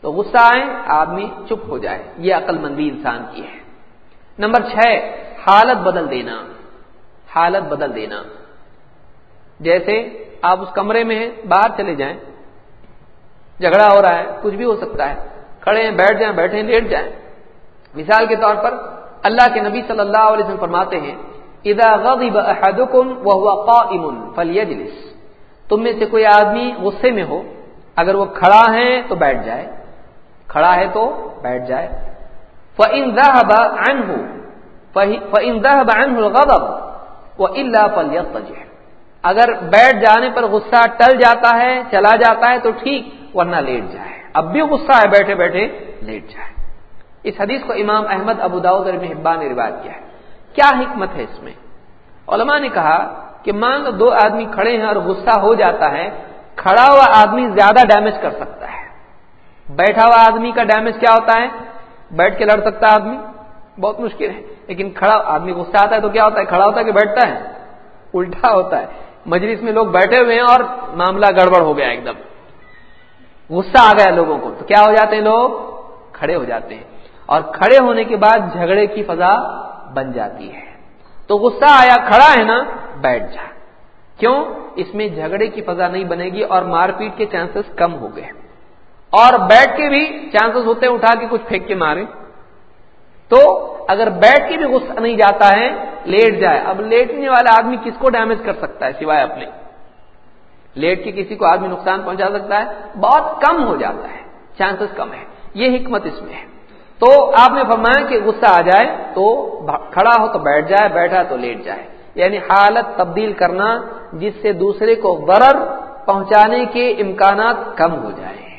تو غصہ آئے، آدمی چپ ہو جائے۔ یہ عقل مندی انسان کی ہے۔ نمبر چھ، حالت بدل دینا۔ حالت بدل دینا۔ جیسے آپ اس کمرے میں ہیں، باہر چلے جائیں۔ جھگڑا ہو رہا ہے، کچھ بھی ہو سکتا ہے۔ کھڑے ہیں، بیٹھ جائیں، بیٹھے لیٹ جائیں۔ مثال کے طور پر، اللہ کے نبی صلی اللہ علیہ وسلم فرماتے ہیں، اذا غضب احدكم وهو قائم فليجلس تم میں سے کوئی آدمی غصے میں ہو، اگر وہ کھڑا ہے تو بیٹھ جائے، کھڑا ہے تو بیٹھ جائے۔ فَإِن ذَهَبَ عَنْهُ فَإِن ذَهَبَ عَنْهُ الْغَضَبُ، وَإِلَّا فَلْيَضْطَجِعْ اگر بیٹھ جانے پر غصہ ٹل جاتا ہے، چلا جاتا ہے تو ٹھیک، ورنہ لیٹ جائے۔ اب بھی غصہ ہے، بیٹھے بیٹھے لیٹ جائے۔ اس حدیث کو امام احمد ابو داؤد اور حبان نے روایت کیا ہے۔ کیا حکمت ہے اس میں؟ علماء نے کہا کہ مان لو دو آدمی کھڑے ہیں اور غصہ ہو جاتا ہے، کھڑا ہوا آدمی زیادہ ڈیمیج کر سکتا ہے۔ بیٹھا ہوا آدمی کا ڈیمیج کیا ہوتا ہے؟ بیٹھ کے لڑ سکتا ہے آدمی؟ بہت مشکل ہے۔ لیکن کھڑا آدمی غصہ آتا ہے تو کیا ہوتا ہے؟ کھڑا ہوتا ہے کہ بیٹھتا ہے۔ الٹا ہوتا ہے۔ مجلس میں لوگ بیٹھے ہوئے ہیں اور معاملہ گڑبڑ ہو گیا ایک دم۔ غصہ آ گیا لوگوں کو۔ تو کیا ہو جاتے ہیں لوگ؟ کھڑے ہو جاتے ہیں۔ اور کھڑے ہونے کے بعد جھگڑے کی فضا بن جاتی ہے۔ تو غصہ آیا، کھڑا ہے نا، بیٹھ جا۔ کیوں؟ اس میں جھگڑے کی فضا نہیں بنے گی اور مار پیٹ کے چانسز کم ہو گئے۔ اور بیٹھ کے بھی چانسز ہوتے ہیں اٹھا کے کچھ پھینک کے مارے۔ تو اگر بیٹھ کے بھی غصہ نہیں جاتا ہے، لیٹ جائے۔ اب لیٹنے والا آدمی کس کو ڈیمیج کر سکتا ہے سوائے اپنے؟ لیٹ کے کسی کو آدمی نقصان پہنچا سکتا ہے، بہت کم ہو جاتا ہے۔ چانسز کم ہے یہ حکمت اس میں ہے۔ تو آپ نے فرمایا کہ غصہ آ جائے تو کھڑا ہو تو بیٹھ جائے، بیٹھا تو لیٹ جائے۔ یعنی حالت تبدیل کرنا جس سے دوسرے کو غرر پہنچانے کے امکانات کم ہو جائیں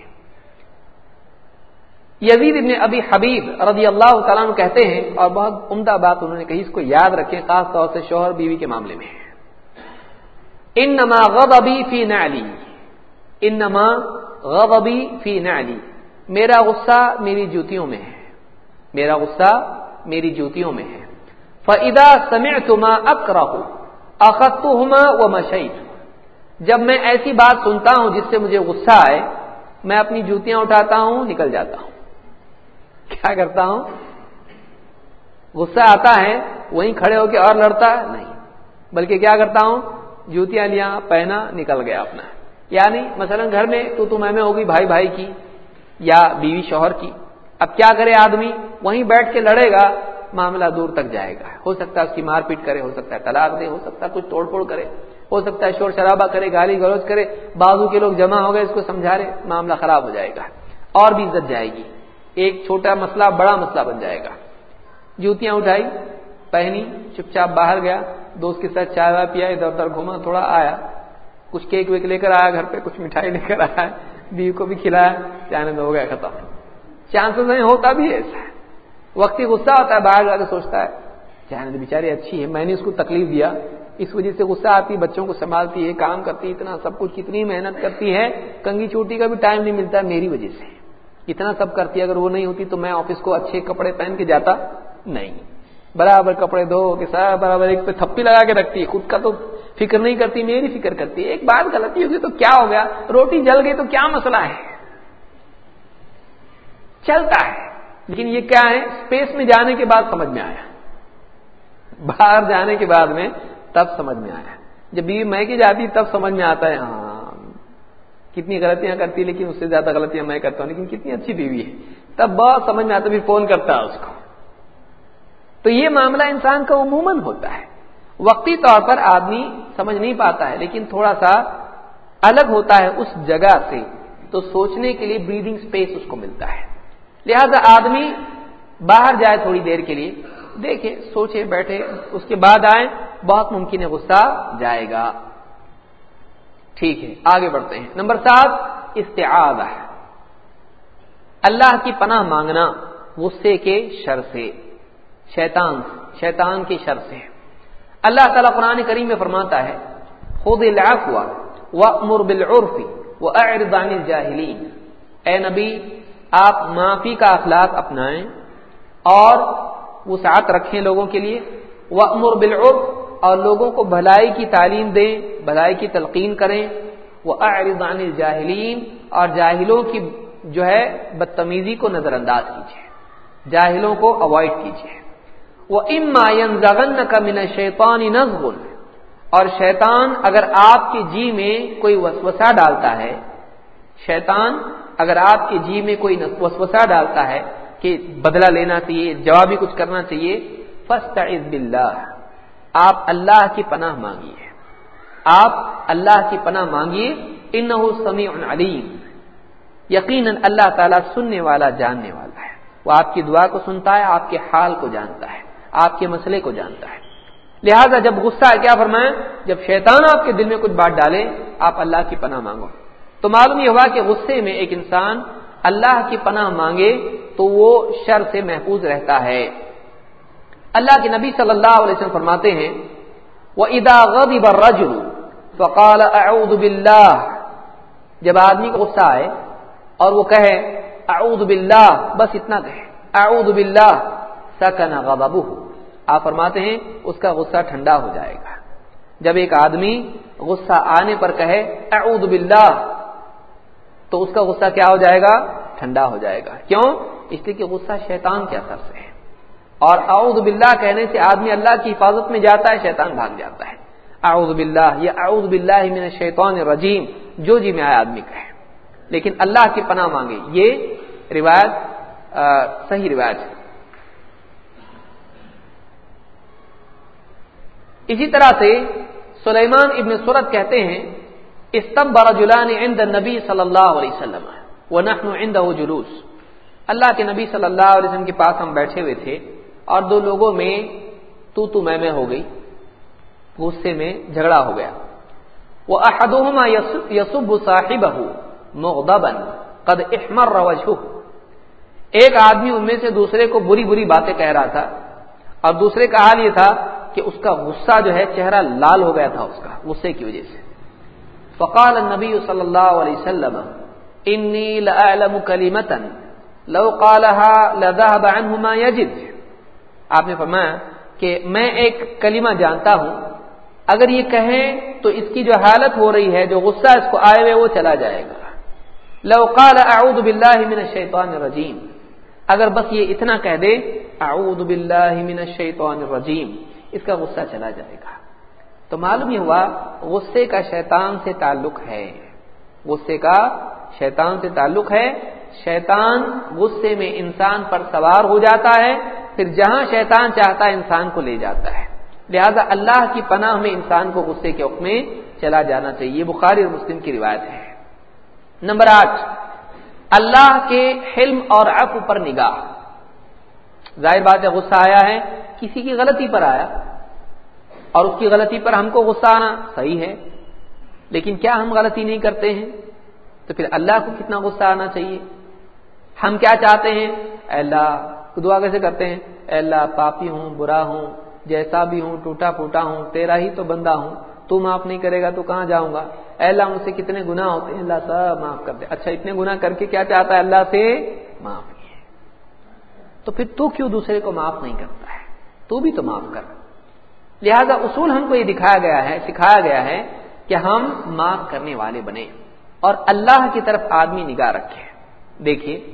یزید ابن ابی حبیب رضی اللہ تعالیٰ کہتے ہیں، اور بہت عمدہ بات انہوں نے کہی، اس کو یاد رکھیں، خاص طور سے شوہر بیوی کے معاملے میں۔ ان نما غب ابی فی نعلی ان نما غب ابی فی نعلی، میرا غصہ میری جوتیوں میں ہے، میرا غصہ میری جوتیوں میں ہے۔ فدا سمع تما اکرا اخت و مشعید جب میں ایسی بات سنتا ہوں جس سے مجھے غصہ آئے، میں اپنی جوتیاں اٹھاتا ہوں، نکل جاتا ہوں۔ کیا کرتا ہوں؟ غصہ آتا ہے، وہیں کھڑے ہو کے اور لڑتا ہے؟ نہیں۔ بلکہ کیا کرتا ہوں؟ جوتیاں لیا، پہنا، نکل گیا اپنا۔ یعنی مثلا گھر میں تو تم میں ہوگی بھائی بھائی کی یا بیوی شوہر کی۔ اب کیا کرے آدمی؟ وہیں بیٹھ کے لڑے گا، معاملہ دور تک جائے گا۔ ہو سکتا ہے اس کی مار پیٹ کرے، ہو سکتا ہے طلاق دے، ہو سکتا ہے کچھ توڑ پھوڑ کرے۔ ہو سکتا ہے شور شرابہ کرے، گالی گلوچ کرے۔ بازو کے لوگ جمع ہو گئے، اس کو سمجھا رہے، معاملہ خراب ہو جائے گا۔ اور بھی عزت جائے گی۔ ایک چھوٹا مسئلہ، بڑا مسئلہ بن جائے گا۔ جوتیاں اٹھائی، پہنی، چپ چاپ باہر گیا، دوست کے ساتھ چائے وائے پیا، ادھر ادھر گھوما، تھوڑا آیا۔ کچھ کیک ویک لے کر آیا گھر پہ، کچھ مٹھائی لے کر آیا۔ بیوی کو بھی کھلایا چاہنے ہو گیا، ختم۔ چانسز نہیں ہوتا بھی ایسا۔ ہے وقتی غصہ ہوتا ہے، باہر جا کے سوچتا ہے چاہنے بیچاری اچھی ہے۔ میں نے اس کو تکلیف دیا۔ اس وجہ سے غصہ آتی، بچوں کو سنبھالتی ہے، کام کرتی، اتنا سب کچھ کتنی محنت کرتی ہے۔ کنگی چوٹی کا بھی ٹائم نہیں ملتا، میری وجہ سے۔ اتنا سب کرتی اگر وہ نہیں ہوتی تو میں آفس کو اچھے کپڑے پہن کے جاتا نہیں۔ برابر کپڑے دھو کے ساتھ، برابر ایک پہ تھپی لگا کے رکھتی ہے۔ خود کا تو فکر نہیں کرتی، میری فکر کرتی ایک بات غلطی ہوگی تو کیا ہو گیا؟ روٹی جل گئی تو کیا مسئلہ ہے؟ چلتا ہے۔ لیکن یہ کیا ہے؟ اسپیس میں جانے کے بعد سمجھ میں آیا۔ باہر جانے کے بعد میں تب سمجھ میں آیا۔ جب بیوی میں کی جاتی تب سمجھ میں آتا ہے ہاں کتنی غلطیاں کرتی لیکن اس سے زیادہ غلطیاں میں کرتا ہوں، لیکن کتنی اچھی بیوی ہے۔ تب بہت سمجھ میں آتا پھر فون کرتا ہے اس کو۔ تو یہ معاملہ انسان کا عموماً ہوتا ہے۔ وقتی طور پر آدمی سمجھ نہیں پاتا ہے، لیکن تھوڑا سا الگ ہوتا ہے اس جگہ سے۔ تو سوچنے کے لیے بریدنگ سپیس اس کو ملتا ہے۔ لہذا آدمی باہر جائے تھوڑی دیر کے لیے، دیکھے، سوچے، بیٹھے، اس کے بعد آئے، بہت ممکن ہے غصہ جائے گا۔ ٹھیک ہے، آگے بڑھتے ہیں۔ نمبر سات استعاد اللہ کی پناہ مانگنا غصے کے شر سے، شیطان شیطان کے شر سے۔ اللہ تعالیٰ قرآن کریم میں فرماتا ہے خود ہوا وہ مربل عرفی وہ اردان اے نبی، آپ معافی کا اخلاق اپنائیں اور وہ ساتھ رکھیں لوگوں کے لیے۔ وہ امر بالعرف اور لوگوں کو بھلائی کی تعلیم دیں، بھلائی کی تلقین کریں۔ وہ اردان الجاہلین اور جاہلوں کی جو ہے بدتمیزی کو نظر انداز کیجیے جاہلوں کو اوائڈ کیجیے وہ اماین زغن کا من شیطانی نزغل اور شیطان اگر آپ کے جی میں کوئی وسوسہ ڈالتا ہے، شیطان اگر آپ کے جی میں کوئی وسوسہ ڈالتا ہے کہ بدلہ لینا چاہیے جوابی کچھ کرنا چاہیے فسٹ باللہ آپ اللہ کی پناہ مانگیے۔ آپ اللہ کی پناہ مانگیے ان سمیع علیم۔ یقیناً اللہ تعالیٰ سننے والا، جاننے والا ہے۔ وہ آپ کی دعا کو سنتا ہے، آپ کے حال کو جانتا ہے، آپ کے مسئلے کو جانتا ہے۔ لہذا جب غصہ ہے، کیا فرمائیں جب شیطان آپ کے دل میں کچھ بات ڈالے، آپ اللہ کی پناہ مانگو۔ تو معلوم یہ ہوا کہ غصے میں ایک انسان اللہ کی پناہ مانگے تو وہ شر سے محفوظ رہتا ہے۔ اللہ کے نبی صلی اللہ علیہ وسلم فرماتے ہیں وہ ادا غب رجل فقال اعوذ باللہ جب آدمی کو غصہ آئے اور وہ کہے اعوذ باللہ بس اتنا کہے اعوذ باللہ سکن غضبہ آپ فرماتے ہیں، اس کا غصہ ٹھنڈا ہو جائے گا۔ جب ایک آدمی غصہ آنے پر کہے اعوذ باللہ تو اس کا غصہ کیا ہو جائے گا؟ ٹھنڈا ہو جائے گا۔ کیوں؟ اس لیے کہ غصہ شیطان کے اثر سے۔ ہے اور اعوذ باللہ کہنے سے آدمی اللہ کی حفاظت میں جاتا ہے، شیطان بھاگ جاتا ہے۔ اعوذ باللہ، یا اعوذ باللہ من الشیطان الرجیم، جو جی میں آیا آدمی کہے۔ لیکن اللہ کی پناہ مانگے۔ یہ روایت صحیح روایت ہے۔ اسی طرح سے سلیمان ابن سورت کہتے ہیں استب رجلان عند نبی صلی اللہ علیہ وسلم، ونحن عنده جلوس۔ اللہ کے نبی صلی اللہ علیہ وسلم کے پاس ہم بیٹھے ہوئے تھے۔ اور دو لوگوں میں تو تو میں میں ہو گئی، غصے میں جھگڑا ہو گیا۔ وہ احدہما یسب صاحبہ مغضبا، قد احمر وجهه ایک آدمی ان میں سے دوسرے کو بری بری باتیں کہہ رہا تھا، اور دوسرے کا حال یہ تھا کہ اس کا غصہ جو ہے، چہرہ لال ہو گیا تھا اس کا، غصے کی وجہ سے۔ فقال النبی صلی اللہ علیہ وسلم، انی لأعلم کلیمتا لو قالها لذهب عنه ما يجد آپ نے فرمایا کہ میں ایک کلمہ جانتا ہوں، اگر یہ کہیں تو اس کی جو حالت ہو رہی ہے، جو غصہ اس کو آئے ہوئے، وہ چلا جائے گا۔ لو قال اعوذ باللہ من الشیطان الرجیم۔ اگر بس یہ اتنا کہہ دے، اعوذ باللہ من الشیطان الرجیم، اس کا غصہ چلا جائے گا۔ تو معلوم یہ ہوا، غصے کا شیطان سے تعلق ہے۔ غصے کا شیطان سے تعلق ہے۔ شیطان غصے میں انسان پر سوار ہو جاتا ہے۔ پھر جہاں شیطان چاہتا ہے انسان کو لے جاتا ہے۔ لہذا اللہ کی پناہ میں انسان کو غصے کے حکم میں چلا جانا چاہیے۔ یہ بخاری اور مسلم کی روایت ہے۔ نمبر آٹھ، اللہ کے حلم اور عفو پر نگاہ۔ ظاہر بات ہے، غصہ آیا ہے، کسی کی غلطی پر آیا۔ اور اس کی غلطی پر ہم کو غصہ آنا صحیح ہے، لیکن کیا ہم غلطی نہیں کرتے ہیں؟ تو پھر اللہ کو کتنا غصہ آنا چاہیے؟ ہم کیا چاہتے ہیں؟ اے اللہ دعا کیسے کرتے ہیں؟ اے اللہ، پاپی ہوں، برا ہوں، جیسا بھی ہوں، ٹوٹا پھوٹا ہوں، تیرا ہی تو بندہ ہوں۔ تو معاف نہیں کرے گا، تو کہاں جاؤں گا؟ اے اللہ، مجھ سے کتنے گنا ہوتے ہیں؟ اللہ سب معاف کر دے۔ اچھا اتنے گنا کر کے کیا چاہتا ہے؟ اللہ سے معاف تو پھر تو کیوں دوسرے کو معاف نہیں کرتا ہے؟ تو بھی تو معاف کر۔ لہذا اصول ہم کو یہ دکھایا گیا ہے، سکھایا گیا ہے کہ ہم معاف کرنے والے بنے اور اللہ کی طرف آدمی نگاہ رکھے۔ دیکھیے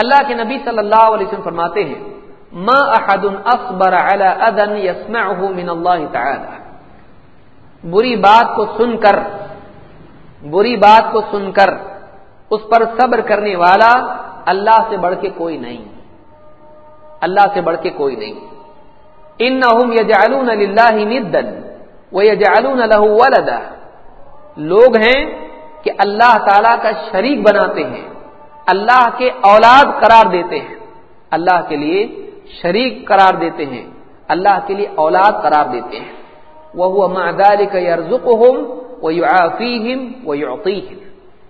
اللہ کے نبی صلی اللہ علیہ وسلم فرماتے ہیں، ما احد اصبر على اذن يسمعه من الله تعالى بری بات کو سن کر بری بات کو سن کر اس پر صبر کرنے والا اللہ سے بڑھ کے کوئی نہیں۔ اللہ سے بڑھ کے کوئی نہیں۔ انہم یجعلون للہ ندن ویجعلون له ولدا۔ لوگ ہیں کہ اللہ تعالی کا شریک بناتے ہیں۔ اللہ کے اولاد قرار دیتے ہیں۔ اللہ کے لیے شریک قرار دیتے ہیں۔ اللہ کے لیے اولاد قرار دیتے ہیں۔ وہ مادال کا یرزق ہوں وہ یوفیم وہ یوقیم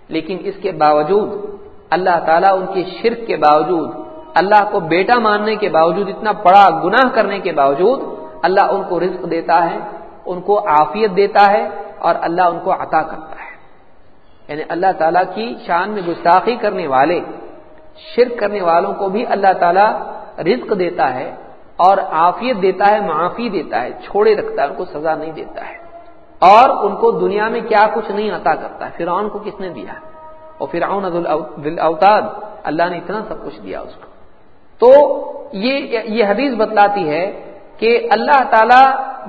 لیکن اس کے باوجود اللہ تعالیٰ ان کے شرک کے باوجود، اللہ کو بیٹا ماننے کے باوجود، اتنا بڑا گناہ کرنے کے باوجود اللہ ان کو رزق دیتا ہے، ان کو عافیت دیتا ہے اور اللہ ان کو عطا کرتا ہے۔ یعنی اللہ تعالیٰ کی شان میں گستاخی کرنے والے، شرک کرنے والوں کو بھی اللہ تعالیٰ رزق دیتا ہے اور عافیت دیتا ہے، معافی دیتا ہے، چھوڑے رکھتا ہے، ان کو سزا نہیں دیتا ہے۔ اور ان کو دنیا میں کیا کچھ نہیں عطا کرتا ہے فرعون کو کس نے دیا؟ اور فرعون اوتاد اللہ نے اتنا سب کچھ دیا اس کو۔ تو یہ یہ حدیث بتلاتی ہے کہ اللہ تعالی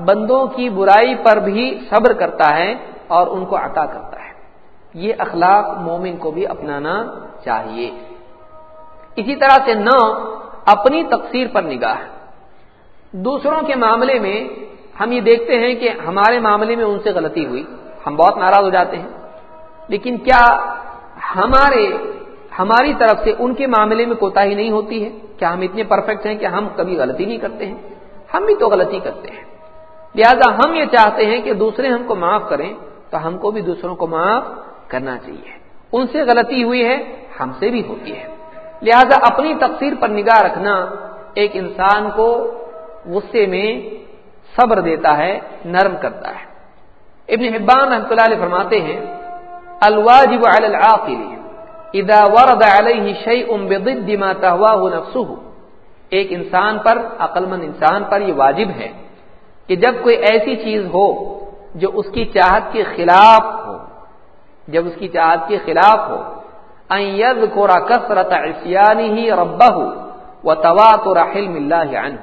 بندوں کی برائی پر بھی صبر کرتا ہے اور ان کو عطا کرتا ہے۔ یہ اخلاق مومن کو بھی اپنانا چاہیے۔ اسی طرح سے نہ اپنی تقسیر پر نگاہ۔ دوسروں کے معاملے میں ہم یہ دیکھتے ہیں کہ ہمارے معاملے میں ان سے غلطی ہوئی۔ ہم بہت ناراض ہو جاتے ہیں۔ لیکن کیا ہمارے، ہماری طرف سے ان کے معاملے میں کوتا ہی نہیں ہوتی ہے؟ کیا ہم اتنے پرفیکٹ ہیں کہ ہم کبھی غلطی نہیں کرتے ہیں؟ ہم بھی تو غلطی کرتے ہیں۔ لہذا ہم یہ چاہتے ہیں کہ دوسرے ہم کو معاف کریں تو ہم کو بھی دوسروں کو معاف کرنا چاہیے۔ ان سے غلطی ہوئی ہے، ہم سے بھی ہوتی ہے۔ لہذا اپنی تقسیر پر نگاہ رکھنا ایک انسان کو غصے میں صبر دیتا ہے، نرم کرتا ہے۔ ابن حبان رحمۃ اللہ علیہ فرماتے ہیں، الواجب علی العاقل، اذا ورد علیہ شیء بضد ما تهواه نفسه۔ ایک انسان پر عقل مند انسان پر یہ واجب ہے کہ جب کوئی ایسی چیز ہو جو اس کی چاہت کے خلاف ہو۔ جب اس کی چاہت کے خلاف ہو یذکر کثرت عصیانه ربه وتواتر حلم الله عنه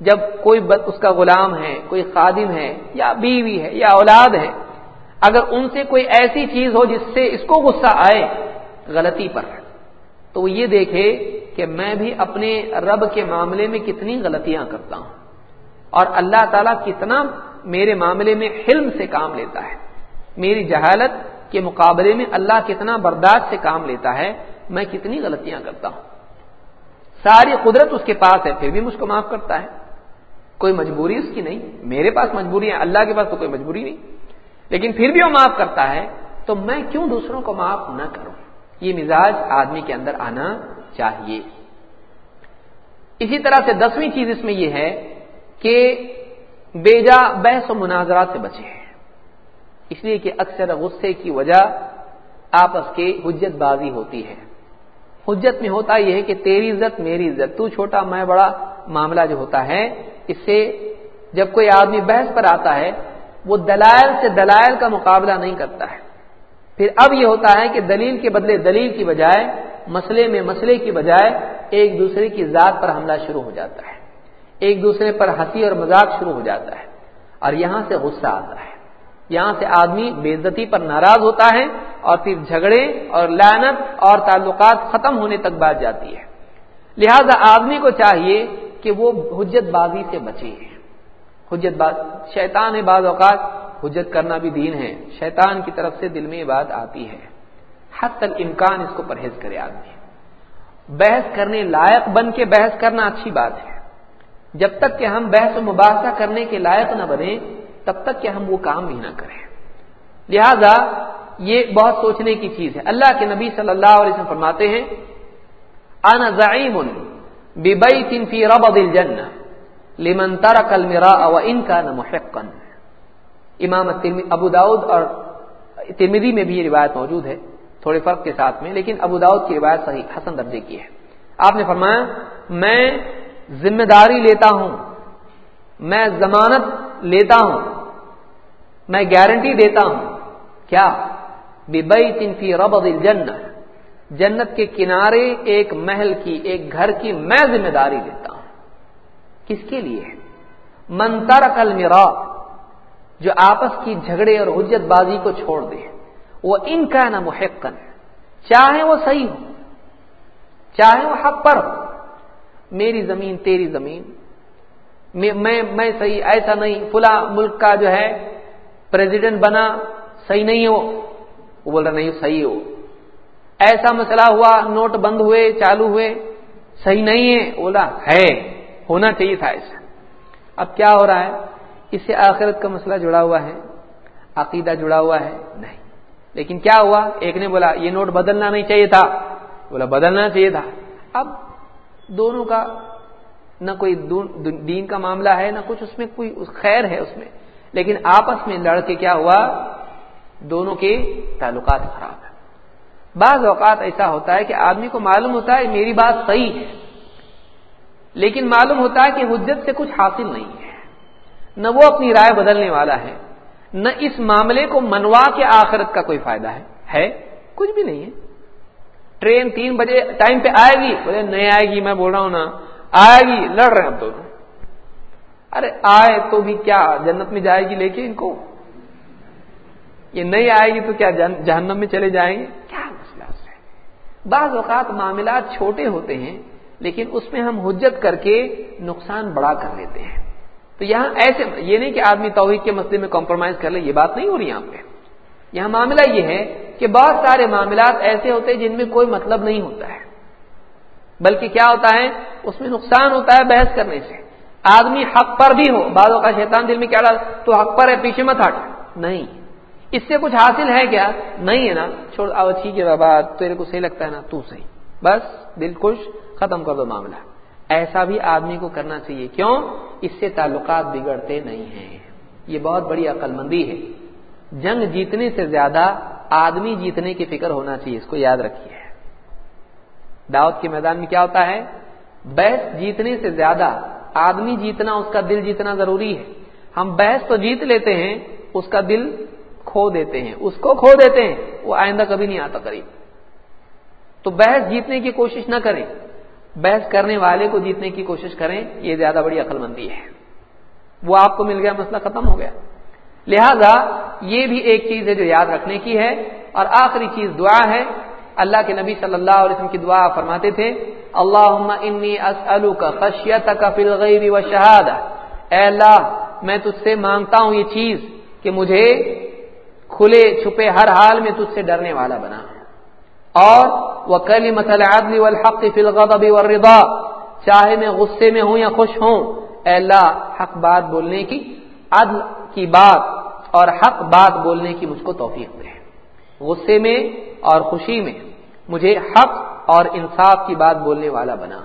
جب کوئی اس کا غلام ہے، کوئی خادم ہے، یا بیوی ہے، یا اولاد ہے، اگر ان سے کوئی ایسی چیز ہو جس سے اس کو غصہ آئے، غلطی پر تو وہ یہ دیکھے کہ میں بھی اپنے رب کے معاملے میں کتنی غلطیاں کرتا ہوں۔ اور اللہ تعالیٰ کتنا میرے معاملے میں حلم سے کام لیتا ہے۔ میری جہالت کے مقابلے میں اللہ کتنا برداشت سے کام لیتا ہے، میں کتنی غلطیاں کرتا ہوں۔ ساری قدرت اس کے پاس ہے، پھر بھی مجھ کو معاف کرتا ہے۔ کوئی مجبوری اس کی نہیں، میرے پاس مجبوری ہے، اللہ کے پاس تو کوئی مجبوری نہیں۔ لیکن پھر بھی وہ معاف کرتا ہے، تو میں کیوں دوسروں کو معاف نہ کروں؟ یہ مزاج آدمی کے اندر آنا چاہیے۔ اسی طرح سے دسویں چیز اس میں یہ ہے کہ بیجا بحث و مناظرات سے بچے۔ ہیں اس لیے کہ اکثر غصے کی وجہ آپس کے حجت بازی ہوتی ہے۔ حجت میں ہوتا یہ ہے کہ تیری عزت میری عزت، تو چھوٹا میں بڑا معاملہ جو ہوتا ہے، اس سے جب کوئی آدمی بحث پر آتا ہے، وہ دلائل سے دلائل کا مقابلہ نہیں کرتا ہے۔ پھر اب یہ ہوتا ہے کہ دلیل کے بدلے دلیل کی بجائے، مسئلے میں مسئلے کی بجائے ایک دوسرے کی ذات پر حملہ شروع ہو جاتا ہے۔ ایک دوسرے پر ہنسی اور مذاق شروع ہو جاتا ہے۔ اور یہاں سے غصہ آتا ہے۔ یہاں سے آدمی بے عزتی پر ناراض ہوتا ہے اور پھر جھگڑے اور لانت اور تعلقات ختم ہونے تک بات جاتی ہے۔ لہذا آدمی کو چاہیے کہ وہ حجت بازی سے بچے۔ حجت باز شیطان بعض اوقات حجت کرنا بھی دین ہے۔ شیطان کی طرف سے دل میں یہ بات آتی ہے۔ حد تک امکان اس کو پرہیز کرے آدمی۔ بحث کرنے لائق بن کے بحث کرنا اچھی بات ہے۔ جب تک کہ ہم بحث و مباحثہ کرنے کے لائق نہ بنے تب تک کہ ہم وہ کام بھی نہ کریں۔ لہذا یہ بہت سوچنے کی چیز ہے۔ اللہ کے نبی صلی اللہ علیہ وسلم فرماتے ہیں انا زعیم ببیت فی ربض الجنہ لمن ترک المراء وان كان محقا. امام ابو داود اور ترمیدی میں بھی یہ روایت موجود ہے، تھوڑے فرق کے ساتھ میں، لیکن ابو داود کی روایت صحیح، حسن درجے کی ہے۔ آپ نے فرمایا، میں ذمہ داری لیتا ہوں، میں ضمانت لیتا ہوں میں گارنٹی دیتا ہوں۔ کیا؟ ببئی تنفی رب الجنہ۔ جنت کے کنارے ایک محل کی، ایک گھر کی میں ذمہ داری لیتا ہوں۔ کس کے لیے؟ منتر کل جو آپس کی جھگڑے اور حجت بازی کو چھوڑ دے۔ وہ ان کا نہ محقن چاہے وہ صحیح ہو، چاہے وہ حق پر ہو۔ میری زمین تیری زمین، میں میں صحیح، ایسا نہیں فلا ملک کا جو ہے پریزیڈنٹ بنا، صحیح نہیں ہو۔ وہ بول رہا نہیں، صحیح ہو۔ ایسا مسئلہ ہوا، نوٹ بند ہوئے، چالو ہوئے، صحیح نہیں ہے۔ بولا، ہے، ہونا چاہیے تھا ایسا۔ اب کیا ہو رہا ہے؟ اس سے آخرت کا مسئلہ جڑا ہوا ہے، عقیدہ جڑا ہوا ہے، نہیں۔ لیکن کیا ہوا؟ ایک نے بولا، یہ نوٹ بدلنا نہیں چاہیے تھا۔ بولا، بدلنا چاہیے تھا۔ اب دونوں کا، نہ کوئی دین کا معاملہ ہے، نہ کچھ، اس میں کوئی خیر ہے اس میں۔ لیکن آپس میں لڑ کے کیا ہوا؟ دونوں کے تعلقات خراب ہیں۔ بعض اوقات ایسا ہوتا ہے کہ آدمی کو معلوم ہوتا ہے میری بات صحیح ہے، لیکن معلوم ہوتا ہے کہ حجت سے کچھ حاصل نہیں ہے۔ نہ وہ اپنی رائے بدلنے والا ہے، نہ اس معاملے کو منوا کے آخرت کا کوئی فائدہ ہے۔ ہے؟ کچھ بھی نہیں ہے۔ ٹرین تین بجے ٹائم پہ آئے گی، بولے نہیں آئے گی، میں بول رہا ہوں نا۔ آئے گی، لڑ رہے ہیں اب دونوں۔ ارے آئے تو بھی کیا جنت میں جائے گی لے کے ان کو؟ یہ نہیں آئے گی تو کیا جہنم میں چلے جائیں گے؟ کیا مسئلہ اس بعض اوقات معاملات چھوٹے ہوتے ہیں لیکن اس میں ہم حجت کر کے نقصان بڑا کر لیتے ہیں۔ تو یہاں ایسے یہ نہیں کہ آدمی توحید کے مسئلے میں کمپرومائز کر لے، یہ بات نہیں ہو رہی یہاں پہ۔ یہاں معاملہ یہ ہے کہ بہت سارے معاملات ایسے ہوتے ہیں جن میں کوئی مطلب نہیں ہوتا ہے۔ بلکہ کیا ہوتا ہے؟ اس میں نقصان ہوتا ہے بحث کرنے سے۔ آدمی حق پر بھی ہو بعضوں کا شیطان دل میں کیا ڈال، تو حق پر ہے، پیچھے مت ہٹ۔ نہیں۔ اس سے کچھ حاصل ہے کیا؟ نہیں ہے نا۔ چھوڑ آو ٹھیک ہے بابا تیرے کو صحیح لگتا ہے نا، تو صحیح۔ بس، دل خوش، ختم کر دو معاملہ۔ ایسا بھی آدمی کو کرنا چاہیے۔ کیوں؟ اس سے تعلقات بگڑتے نہیں ہیں۔ یہ بہت بڑی عقل مندی ہے۔ جنگ جیتنے سے زیادہ آدمی جیتنے کی فکر ہونا چاہیے، اس کو یاد رکھیے۔ دعوت کے میدان میں کیا ہوتا ہے؟ بحث جیتنے سے زیادہ آدمی جیتنا، اس کا دل جیتنا ضروری ہے۔ ہم بحث تو جیت لیتے ہیں، اس کا دل کھو دیتے ہیں۔ اس کو کھو دیتے ہیں، وہ آئندہ کبھی نہیں آتا قریب۔ تو بحث جیتنے کی کوشش نہ کریں۔ بحث کرنے والے کو جیتنے کی کوشش کریں، یہ زیادہ بڑی عقل مندی ہے۔ وہ آپ کو مل گیا، مسئلہ ختم ہو گیا۔ لہذا یہ بھی ایک چیز ہے جو یاد رکھنے کی ہے۔ اور آخری چیز دعا ہے۔ اللہ کے نبی صلی اللہ علیہ وسلم کی دعا فرماتے تھے اللہ انی کا خشیت کا فلغیب و شہاد اے اللہ، میں تجھ سے مانگتا ہوں یہ چیز کہ مجھے کھلے چھپے ہر حال میں تجھ سے ڈرنے والا بنا۔ اور وہ کلی مسل عدلی والحق فی الغضب چاہے میں غصے میں ہوں یا خوش ہوں، اے اللہ، حق بات بولنے کی عدل کی بات اور حق بات بولنے کی مجھ کو توفیق دے۔ غصے میں اور خوشی میں مجھے حق اور انصاف کی بات بولنے والا بنا۔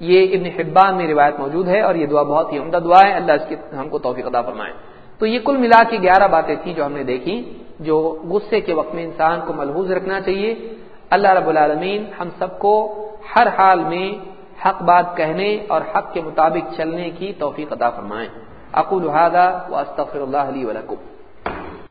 یہ ابن حبان میں روایت موجود ہے اور یہ دعا بہت ہی عمدہ دعا ہے۔ اللہ اس کی ہم کو توفیق عطا فرمائے۔ تو یہ کل ملا کے گیارہ باتیں تھیں جو ہم نے دیکھی، جو غصے کے وقت میں انسان کو ملحوظ رکھنا چاہیے۔ اللہ رب العالمین ہم سب کو ہر حال میں حق بات کہنے اور حق کے مطابق چلنے کی توفیق عطا فرمائیں اقول هذا واستغفر الله لي ولكم۔